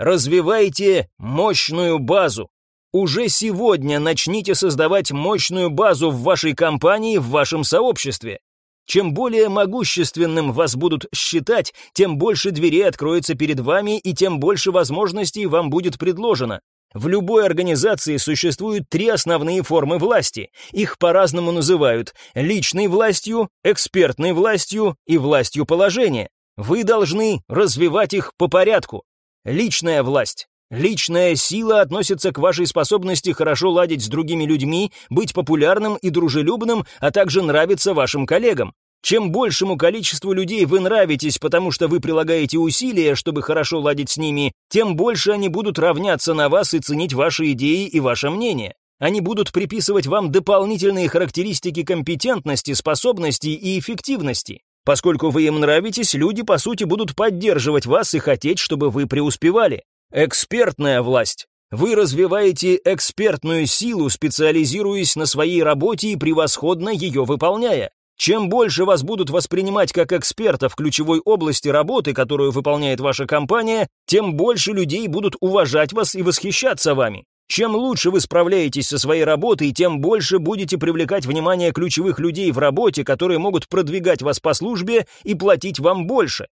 Развивайте мощную базу. Уже сегодня начните создавать мощную базу в вашей компании, в вашем сообществе. Чем более могущественным вас будут считать, тем больше дверей откроется перед вами и тем больше возможностей вам будет предложено. В любой организации существуют три основные формы власти. Их по-разному называют – личной властью, экспертной властью и властью положения. Вы должны развивать их по порядку. Личная власть. Личная сила относится к вашей способности хорошо ладить с другими людьми, быть популярным и дружелюбным, а также нравиться вашим коллегам. Чем большему количеству людей вы нравитесь, потому что вы прилагаете усилия, чтобы хорошо ладить с ними, тем больше они будут равняться на вас и ценить ваши идеи и ваше мнение. Они будут приписывать вам дополнительные характеристики компетентности, способности и эффективности. Поскольку вы им нравитесь, люди, по сути, будут поддерживать вас и хотеть, чтобы вы преуспевали. Экспертная власть. Вы развиваете экспертную силу, специализируясь на своей работе и превосходно ее выполняя. Чем больше вас будут воспринимать как эксперта в ключевой области работы, которую выполняет ваша компания, тем больше людей будут уважать вас и восхищаться вами. Чем лучше вы справляетесь со своей работой, тем больше будете привлекать внимание ключевых людей в работе, которые могут продвигать вас по службе и платить вам больше.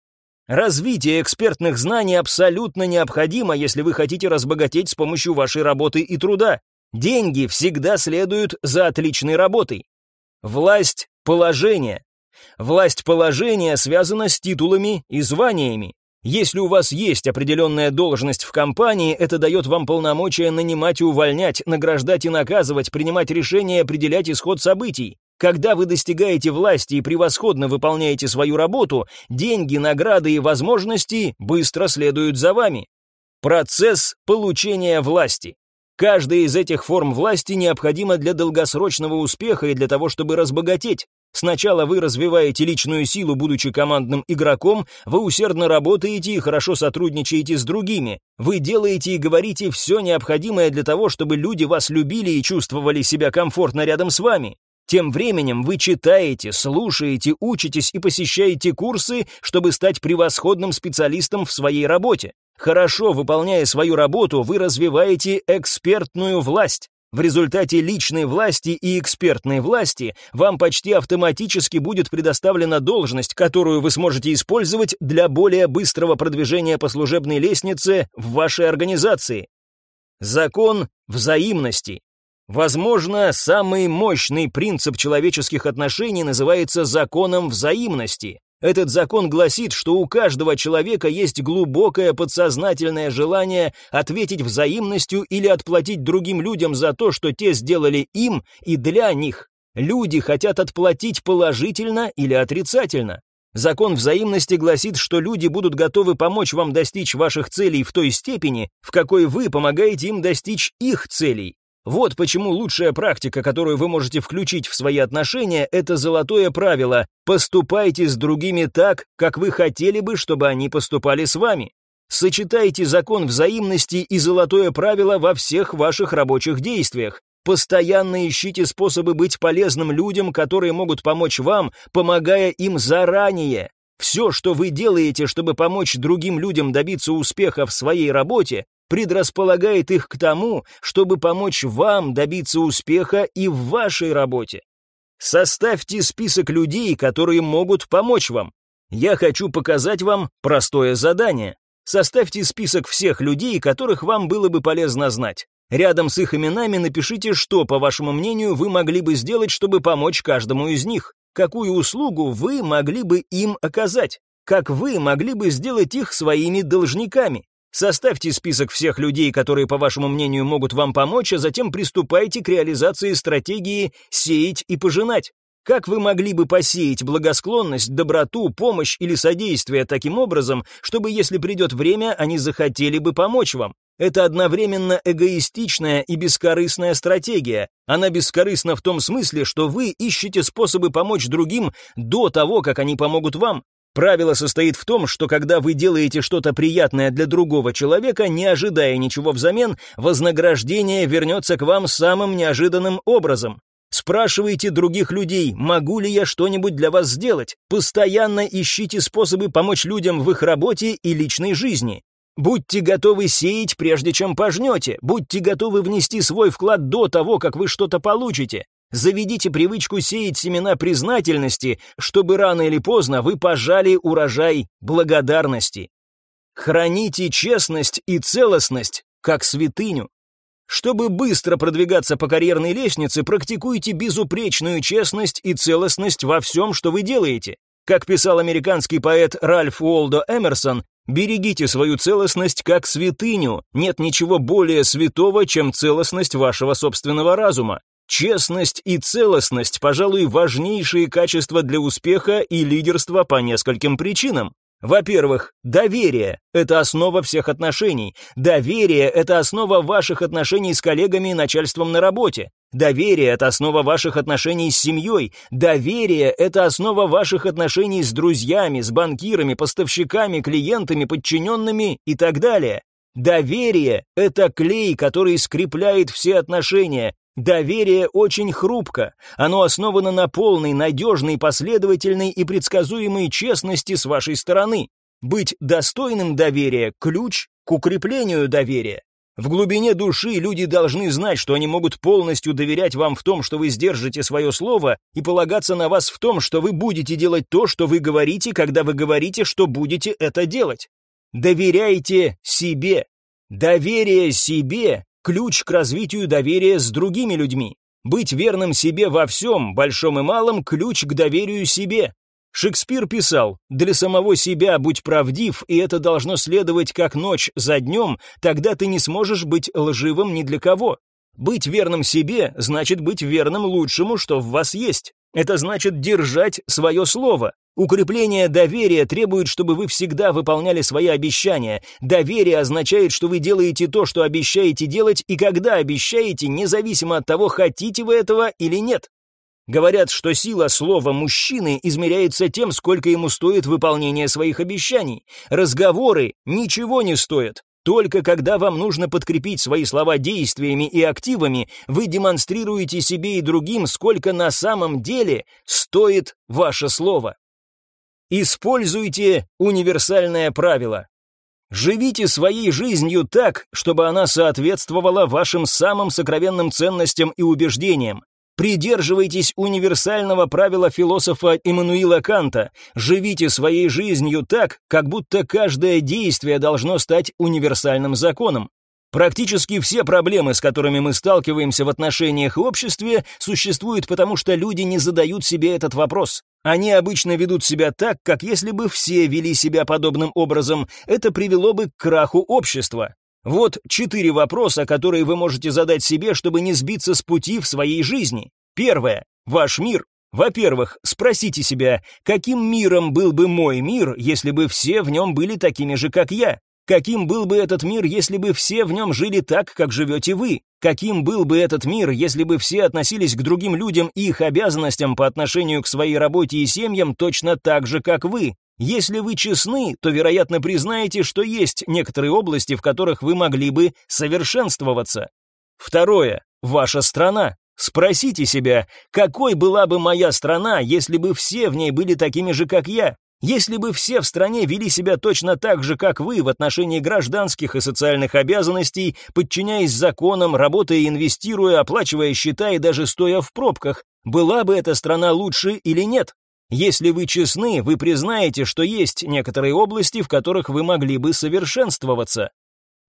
Развитие экспертных знаний абсолютно необходимо, если вы хотите разбогатеть с помощью вашей работы и труда. Деньги всегда следуют за отличной работой. Власть Положение. Власть положения связана с титулами и званиями. Если у вас есть определенная должность в компании, это дает вам полномочия нанимать и увольнять, награждать и наказывать, принимать решения, определять исход событий. Когда вы достигаете власти и превосходно выполняете свою работу, деньги, награды и возможности быстро следуют за вами. Процесс получения власти. Каждая из этих форм власти необходима для долгосрочного успеха и для того, чтобы разбогатеть. Сначала вы развиваете личную силу, будучи командным игроком, вы усердно работаете и хорошо сотрудничаете с другими. Вы делаете и говорите все необходимое для того, чтобы люди вас любили и чувствовали себя комфортно рядом с вами. Тем временем вы читаете, слушаете, учитесь и посещаете курсы, чтобы стать превосходным специалистом в своей работе. Хорошо выполняя свою работу, вы развиваете экспертную власть. В результате личной власти и экспертной власти вам почти автоматически будет предоставлена должность, которую вы сможете использовать для более быстрого продвижения по служебной лестнице в вашей организации. Закон взаимности. Возможно, самый мощный принцип человеческих отношений называется законом взаимности. Этот закон гласит, что у каждого человека есть глубокое подсознательное желание ответить взаимностью или отплатить другим людям за то, что те сделали им и для них. Люди хотят отплатить положительно или отрицательно. Закон взаимности гласит, что люди будут готовы помочь вам достичь ваших целей в той степени, в какой вы помогаете им достичь их целей. Вот почему лучшая практика, которую вы можете включить в свои отношения, это золотое правило «поступайте с другими так, как вы хотели бы, чтобы они поступали с вами». Сочетайте закон взаимности и золотое правило во всех ваших рабочих действиях. Постоянно ищите способы быть полезным людям, которые могут помочь вам, помогая им заранее. Все, что вы делаете, чтобы помочь другим людям добиться успеха в своей работе, предрасполагает их к тому, чтобы помочь вам добиться успеха и в вашей работе. Составьте список людей, которые могут помочь вам. Я хочу показать вам простое задание. Составьте список всех людей, которых вам было бы полезно знать. Рядом с их именами напишите, что, по вашему мнению, вы могли бы сделать, чтобы помочь каждому из них. Какую услугу вы могли бы им оказать? Как вы могли бы сделать их своими должниками? Составьте список всех людей, которые, по вашему мнению, могут вам помочь, а затем приступайте к реализации стратегии «сеять и пожинать». Как вы могли бы посеять благосклонность, доброту, помощь или содействие таким образом, чтобы, если придет время, они захотели бы помочь вам? Это одновременно эгоистичная и бескорыстная стратегия. Она бескорыстна в том смысле, что вы ищете способы помочь другим до того, как они помогут вам. Правило состоит в том, что когда вы делаете что-то приятное для другого человека, не ожидая ничего взамен, вознаграждение вернется к вам самым неожиданным образом. Спрашивайте других людей, могу ли я что-нибудь для вас сделать. Постоянно ищите способы помочь людям в их работе и личной жизни. Будьте готовы сеять, прежде чем пожнете. Будьте готовы внести свой вклад до того, как вы что-то получите. Заведите привычку сеять семена признательности, чтобы рано или поздно вы пожали урожай благодарности. Храните честность и целостность, как святыню. Чтобы быстро продвигаться по карьерной лестнице, практикуйте безупречную честность и целостность во всем, что вы делаете. Как писал американский поэт Ральф Уолдо Эмерсон, берегите свою целостность как святыню. Нет ничего более святого, чем целостность вашего собственного разума. Честность и целостность, пожалуй, важнейшие качества для успеха и лидерства по нескольким причинам. Во-первых, доверие – это основа всех отношений. Доверие – это основа ваших отношений с коллегами и начальством на работе. Доверие – это основа ваших отношений с семьей. Доверие – это основа ваших отношений с друзьями, с банкирами, поставщиками, клиентами, подчиненными и так далее. Доверие – это клей, который скрепляет все отношения, Доверие очень хрупко. Оно основано на полной, надежной, последовательной и предсказуемой честности с вашей стороны. Быть достойным доверия – ключ к укреплению доверия. В глубине души люди должны знать, что они могут полностью доверять вам в том, что вы сдержите свое слово, и полагаться на вас в том, что вы будете делать то, что вы говорите, когда вы говорите, что будете это делать. Доверяйте себе. Доверие себе ключ к развитию доверия с другими людьми. Быть верным себе во всем, большом и малом, ключ к доверию себе. Шекспир писал, «Для самого себя будь правдив, и это должно следовать как ночь за днем, тогда ты не сможешь быть лживым ни для кого. Быть верным себе значит быть верным лучшему, что в вас есть. Это значит держать свое слово. Укрепление доверия требует, чтобы вы всегда выполняли свои обещания. Доверие означает, что вы делаете то, что обещаете делать, и когда обещаете, независимо от того, хотите вы этого или нет. Говорят, что сила слова мужчины измеряется тем, сколько ему стоит выполнение своих обещаний. Разговоры ничего не стоят. Только когда вам нужно подкрепить свои слова действиями и активами, вы демонстрируете себе и другим, сколько на самом деле стоит ваше слово. Используйте универсальное правило. Живите своей жизнью так, чтобы она соответствовала вашим самым сокровенным ценностям и убеждениям. Придерживайтесь универсального правила философа Иммануила Канта. Живите своей жизнью так, как будто каждое действие должно стать универсальным законом. Практически все проблемы, с которыми мы сталкиваемся в отношениях и обществе, существуют потому, что люди не задают себе этот вопрос. Они обычно ведут себя так, как если бы все вели себя подобным образом, это привело бы к краху общества. Вот четыре вопроса, которые вы можете задать себе, чтобы не сбиться с пути в своей жизни. Первое. Ваш мир. Во-первых, спросите себя, каким миром был бы мой мир, если бы все в нем были такими же, как я? Каким был бы этот мир, если бы все в нем жили так, как живете вы? Каким был бы этот мир, если бы все относились к другим людям и их обязанностям по отношению к своей работе и семьям точно так же, как вы? Если вы честны, то, вероятно, признаете, что есть некоторые области, в которых вы могли бы совершенствоваться. Второе. Ваша страна. Спросите себя, какой была бы моя страна, если бы все в ней были такими же, как я? Если бы все в стране вели себя точно так же, как вы, в отношении гражданских и социальных обязанностей, подчиняясь законам, работая и инвестируя, оплачивая счета и даже стоя в пробках, была бы эта страна лучше или нет? Если вы честны, вы признаете, что есть некоторые области, в которых вы могли бы совершенствоваться.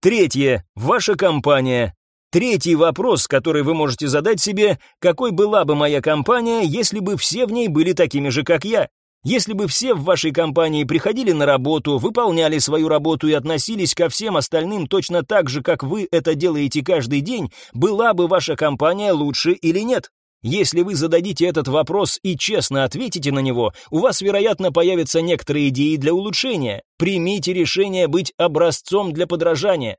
Третье. Ваша компания. Третий вопрос, который вы можете задать себе, какой была бы моя компания, если бы все в ней были такими же, как я? Если бы все в вашей компании приходили на работу, выполняли свою работу и относились ко всем остальным точно так же, как вы это делаете каждый день, была бы ваша компания лучше или нет? Если вы зададите этот вопрос и честно ответите на него, у вас, вероятно, появятся некоторые идеи для улучшения. Примите решение быть образцом для подражания.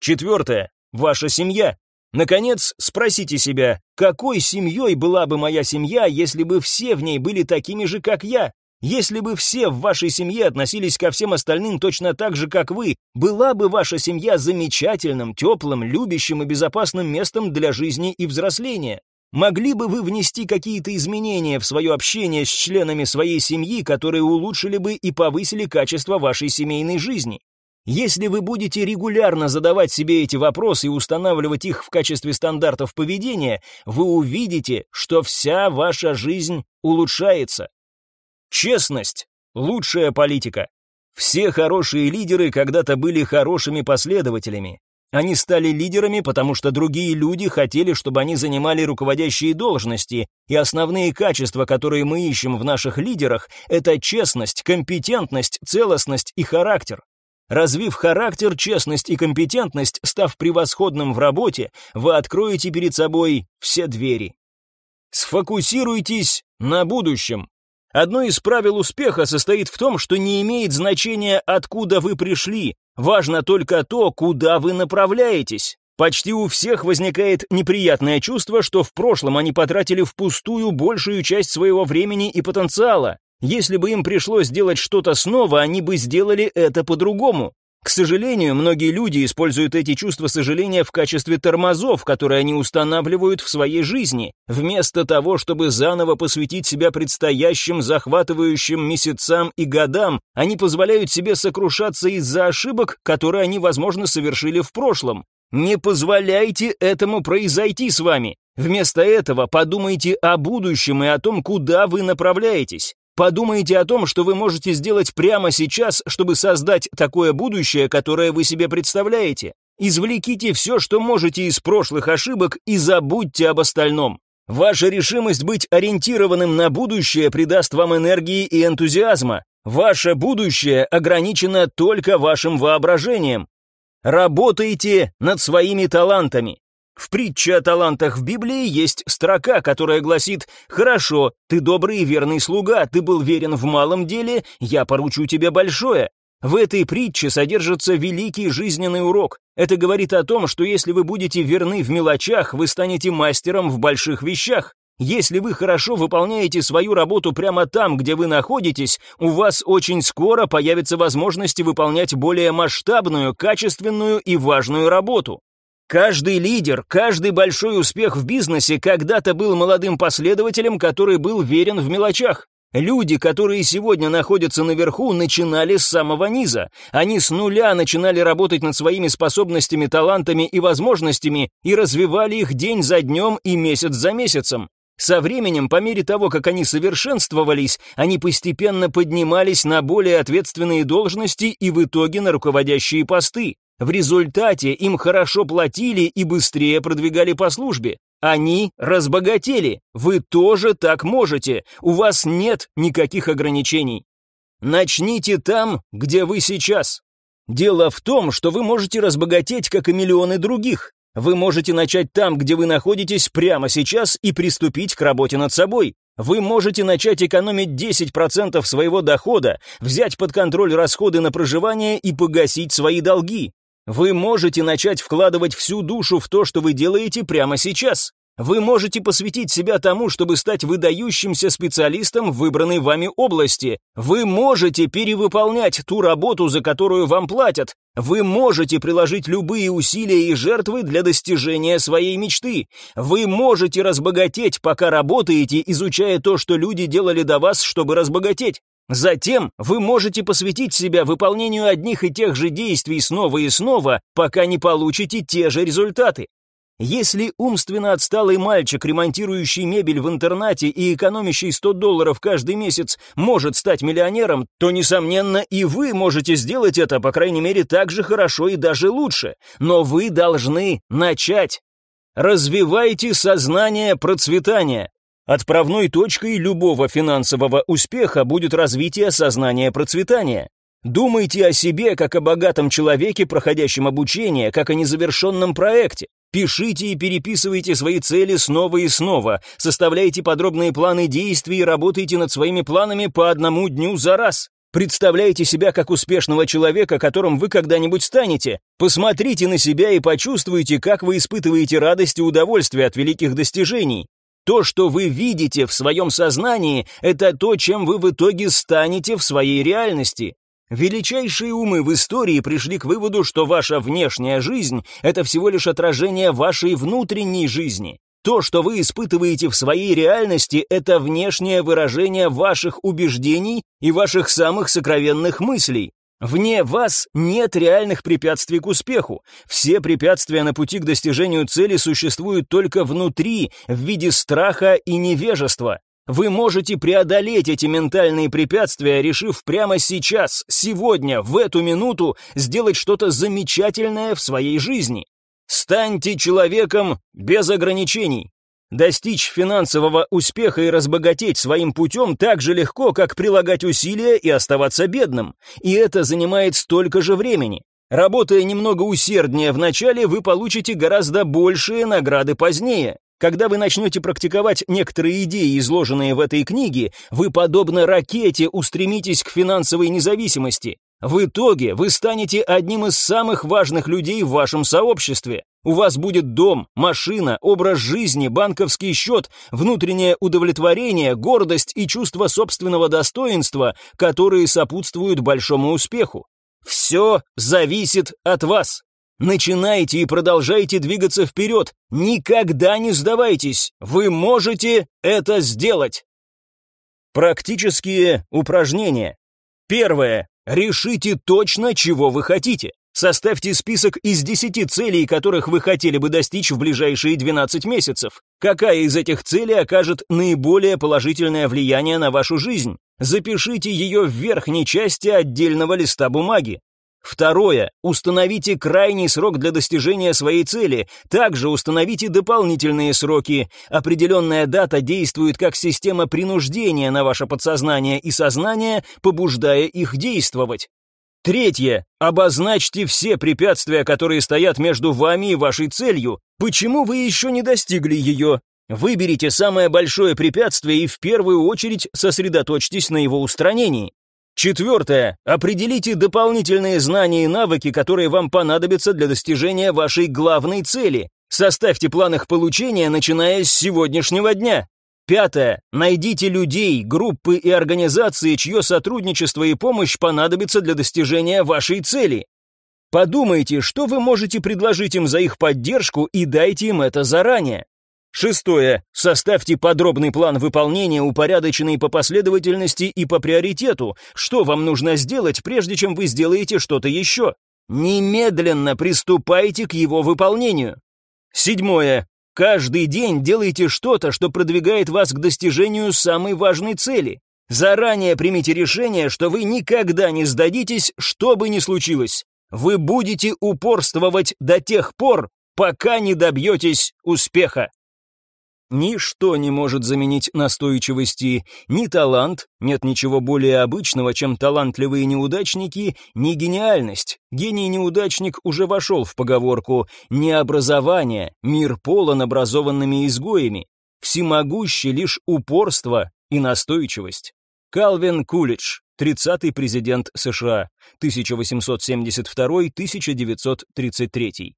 Четвертое. Ваша семья. Наконец, спросите себя, какой семьей была бы моя семья, если бы все в ней были такими же, как я? Если бы все в вашей семье относились ко всем остальным точно так же, как вы, была бы ваша семья замечательным, теплым, любящим и безопасным местом для жизни и взросления. Могли бы вы внести какие-то изменения в свое общение с членами своей семьи, которые улучшили бы и повысили качество вашей семейной жизни? Если вы будете регулярно задавать себе эти вопросы и устанавливать их в качестве стандартов поведения, вы увидите, что вся ваша жизнь улучшается. Честность – лучшая политика. Все хорошие лидеры когда-то были хорошими последователями. Они стали лидерами, потому что другие люди хотели, чтобы они занимали руководящие должности, и основные качества, которые мы ищем в наших лидерах, это честность, компетентность, целостность и характер. Развив характер, честность и компетентность, став превосходным в работе, вы откроете перед собой все двери. Сфокусируйтесь на будущем. Одно из правил успеха состоит в том, что не имеет значения, откуда вы пришли, важно только то, куда вы направляетесь. Почти у всех возникает неприятное чувство, что в прошлом они потратили впустую большую часть своего времени и потенциала. Если бы им пришлось делать что-то снова, они бы сделали это по-другому. К сожалению, многие люди используют эти чувства сожаления в качестве тормозов, которые они устанавливают в своей жизни, вместо того, чтобы заново посвятить себя предстоящим захватывающим месяцам и годам, они позволяют себе сокрушаться из-за ошибок, которые они, возможно, совершили в прошлом. Не позволяйте этому произойти с вами. Вместо этого подумайте о будущем и о том, куда вы направляетесь. Подумайте о том, что вы можете сделать прямо сейчас, чтобы создать такое будущее, которое вы себе представляете. Извлеките все, что можете из прошлых ошибок и забудьте об остальном. Ваша решимость быть ориентированным на будущее придаст вам энергии и энтузиазма. Ваше будущее ограничено только вашим воображением. Работайте над своими талантами. В притче о талантах в Библии есть строка, которая гласит «Хорошо, ты добрый и верный слуга, ты был верен в малом деле, я поручу тебе большое». В этой притче содержится великий жизненный урок. Это говорит о том, что если вы будете верны в мелочах, вы станете мастером в больших вещах. Если вы хорошо выполняете свою работу прямо там, где вы находитесь, у вас очень скоро появится возможность выполнять более масштабную, качественную и важную работу. Каждый лидер, каждый большой успех в бизнесе когда-то был молодым последователем, который был верен в мелочах. Люди, которые сегодня находятся наверху, начинали с самого низа. Они с нуля начинали работать над своими способностями, талантами и возможностями и развивали их день за днем и месяц за месяцем. Со временем, по мере того, как они совершенствовались, они постепенно поднимались на более ответственные должности и в итоге на руководящие посты. В результате им хорошо платили и быстрее продвигали по службе. Они разбогатели. Вы тоже так можете. У вас нет никаких ограничений. Начните там, где вы сейчас. Дело в том, что вы можете разбогатеть, как и миллионы других. Вы можете начать там, где вы находитесь прямо сейчас и приступить к работе над собой. Вы можете начать экономить 10% своего дохода, взять под контроль расходы на проживание и погасить свои долги. Вы можете начать вкладывать всю душу в то, что вы делаете прямо сейчас. Вы можете посвятить себя тому, чтобы стать выдающимся специалистом в выбранной вами области. Вы можете перевыполнять ту работу, за которую вам платят. Вы можете приложить любые усилия и жертвы для достижения своей мечты. Вы можете разбогатеть, пока работаете, изучая то, что люди делали до вас, чтобы разбогатеть. Затем вы можете посвятить себя выполнению одних и тех же действий снова и снова, пока не получите те же результаты. Если умственно отсталый мальчик, ремонтирующий мебель в интернате и экономящий 100 долларов каждый месяц, может стать миллионером, то, несомненно, и вы можете сделать это, по крайней мере, так же хорошо и даже лучше. Но вы должны начать. Развивайте сознание процветания. Отправной точкой любого финансового успеха будет развитие сознания процветания. Думайте о себе как о богатом человеке, проходящем обучение, как о незавершенном проекте. Пишите и переписывайте свои цели снова и снова, составляйте подробные планы действий и работайте над своими планами по одному дню за раз. Представляйте себя как успешного человека, которым вы когда-нибудь станете. Посмотрите на себя и почувствуйте, как вы испытываете радость и удовольствие от великих достижений. То, что вы видите в своем сознании, это то, чем вы в итоге станете в своей реальности. Величайшие умы в истории пришли к выводу, что ваша внешняя жизнь – это всего лишь отражение вашей внутренней жизни. То, что вы испытываете в своей реальности, это внешнее выражение ваших убеждений и ваших самых сокровенных мыслей. Вне вас нет реальных препятствий к успеху. Все препятствия на пути к достижению цели существуют только внутри, в виде страха и невежества. Вы можете преодолеть эти ментальные препятствия, решив прямо сейчас, сегодня, в эту минуту сделать что-то замечательное в своей жизни. Станьте человеком без ограничений. Достичь финансового успеха и разбогатеть своим путем так же легко, как прилагать усилия и оставаться бедным. И это занимает столько же времени. Работая немного усерднее в начале, вы получите гораздо большие награды позднее. Когда вы начнете практиковать некоторые идеи, изложенные в этой книге, вы, подобно ракете, устремитесь к финансовой независимости. В итоге вы станете одним из самых важных людей в вашем сообществе. У вас будет дом, машина, образ жизни, банковский счет, внутреннее удовлетворение, гордость и чувство собственного достоинства, которые сопутствуют большому успеху. Все зависит от вас. Начинайте и продолжайте двигаться вперед. Никогда не сдавайтесь. Вы можете это сделать. Практические упражнения. Первое. Решите точно, чего вы хотите. Составьте список из 10 целей, которых вы хотели бы достичь в ближайшие 12 месяцев. Какая из этих целей окажет наиболее положительное влияние на вашу жизнь? Запишите ее в верхней части отдельного листа бумаги. Второе. Установите крайний срок для достижения своей цели. Также установите дополнительные сроки. Определенная дата действует как система принуждения на ваше подсознание и сознание, побуждая их действовать. Третье. Обозначьте все препятствия, которые стоят между вами и вашей целью. Почему вы еще не достигли ее? Выберите самое большое препятствие и в первую очередь сосредоточьтесь на его устранении. Четвертое. Определите дополнительные знания и навыки, которые вам понадобятся для достижения вашей главной цели. Составьте план их получения, начиная с сегодняшнего дня. Пятое. Найдите людей, группы и организации, чье сотрудничество и помощь понадобится для достижения вашей цели. Подумайте, что вы можете предложить им за их поддержку и дайте им это заранее. Шестое. Составьте подробный план выполнения, упорядоченный по последовательности и по приоритету. Что вам нужно сделать, прежде чем вы сделаете что-то еще? Немедленно приступайте к его выполнению. Седьмое. Каждый день делайте что-то, что продвигает вас к достижению самой важной цели. Заранее примите решение, что вы никогда не сдадитесь, что бы ни случилось. Вы будете упорствовать до тех пор, пока не добьетесь успеха. Ничто не может заменить настойчивости, ни талант, нет ничего более обычного, чем талантливые неудачники, ни гениальность. Гений-неудачник уже вошел в поговорку, ни образование, мир полон образованными изгоями, всемогуще лишь упорство и настойчивость. Калвин Кулич, 30-й президент США, 1872-1933.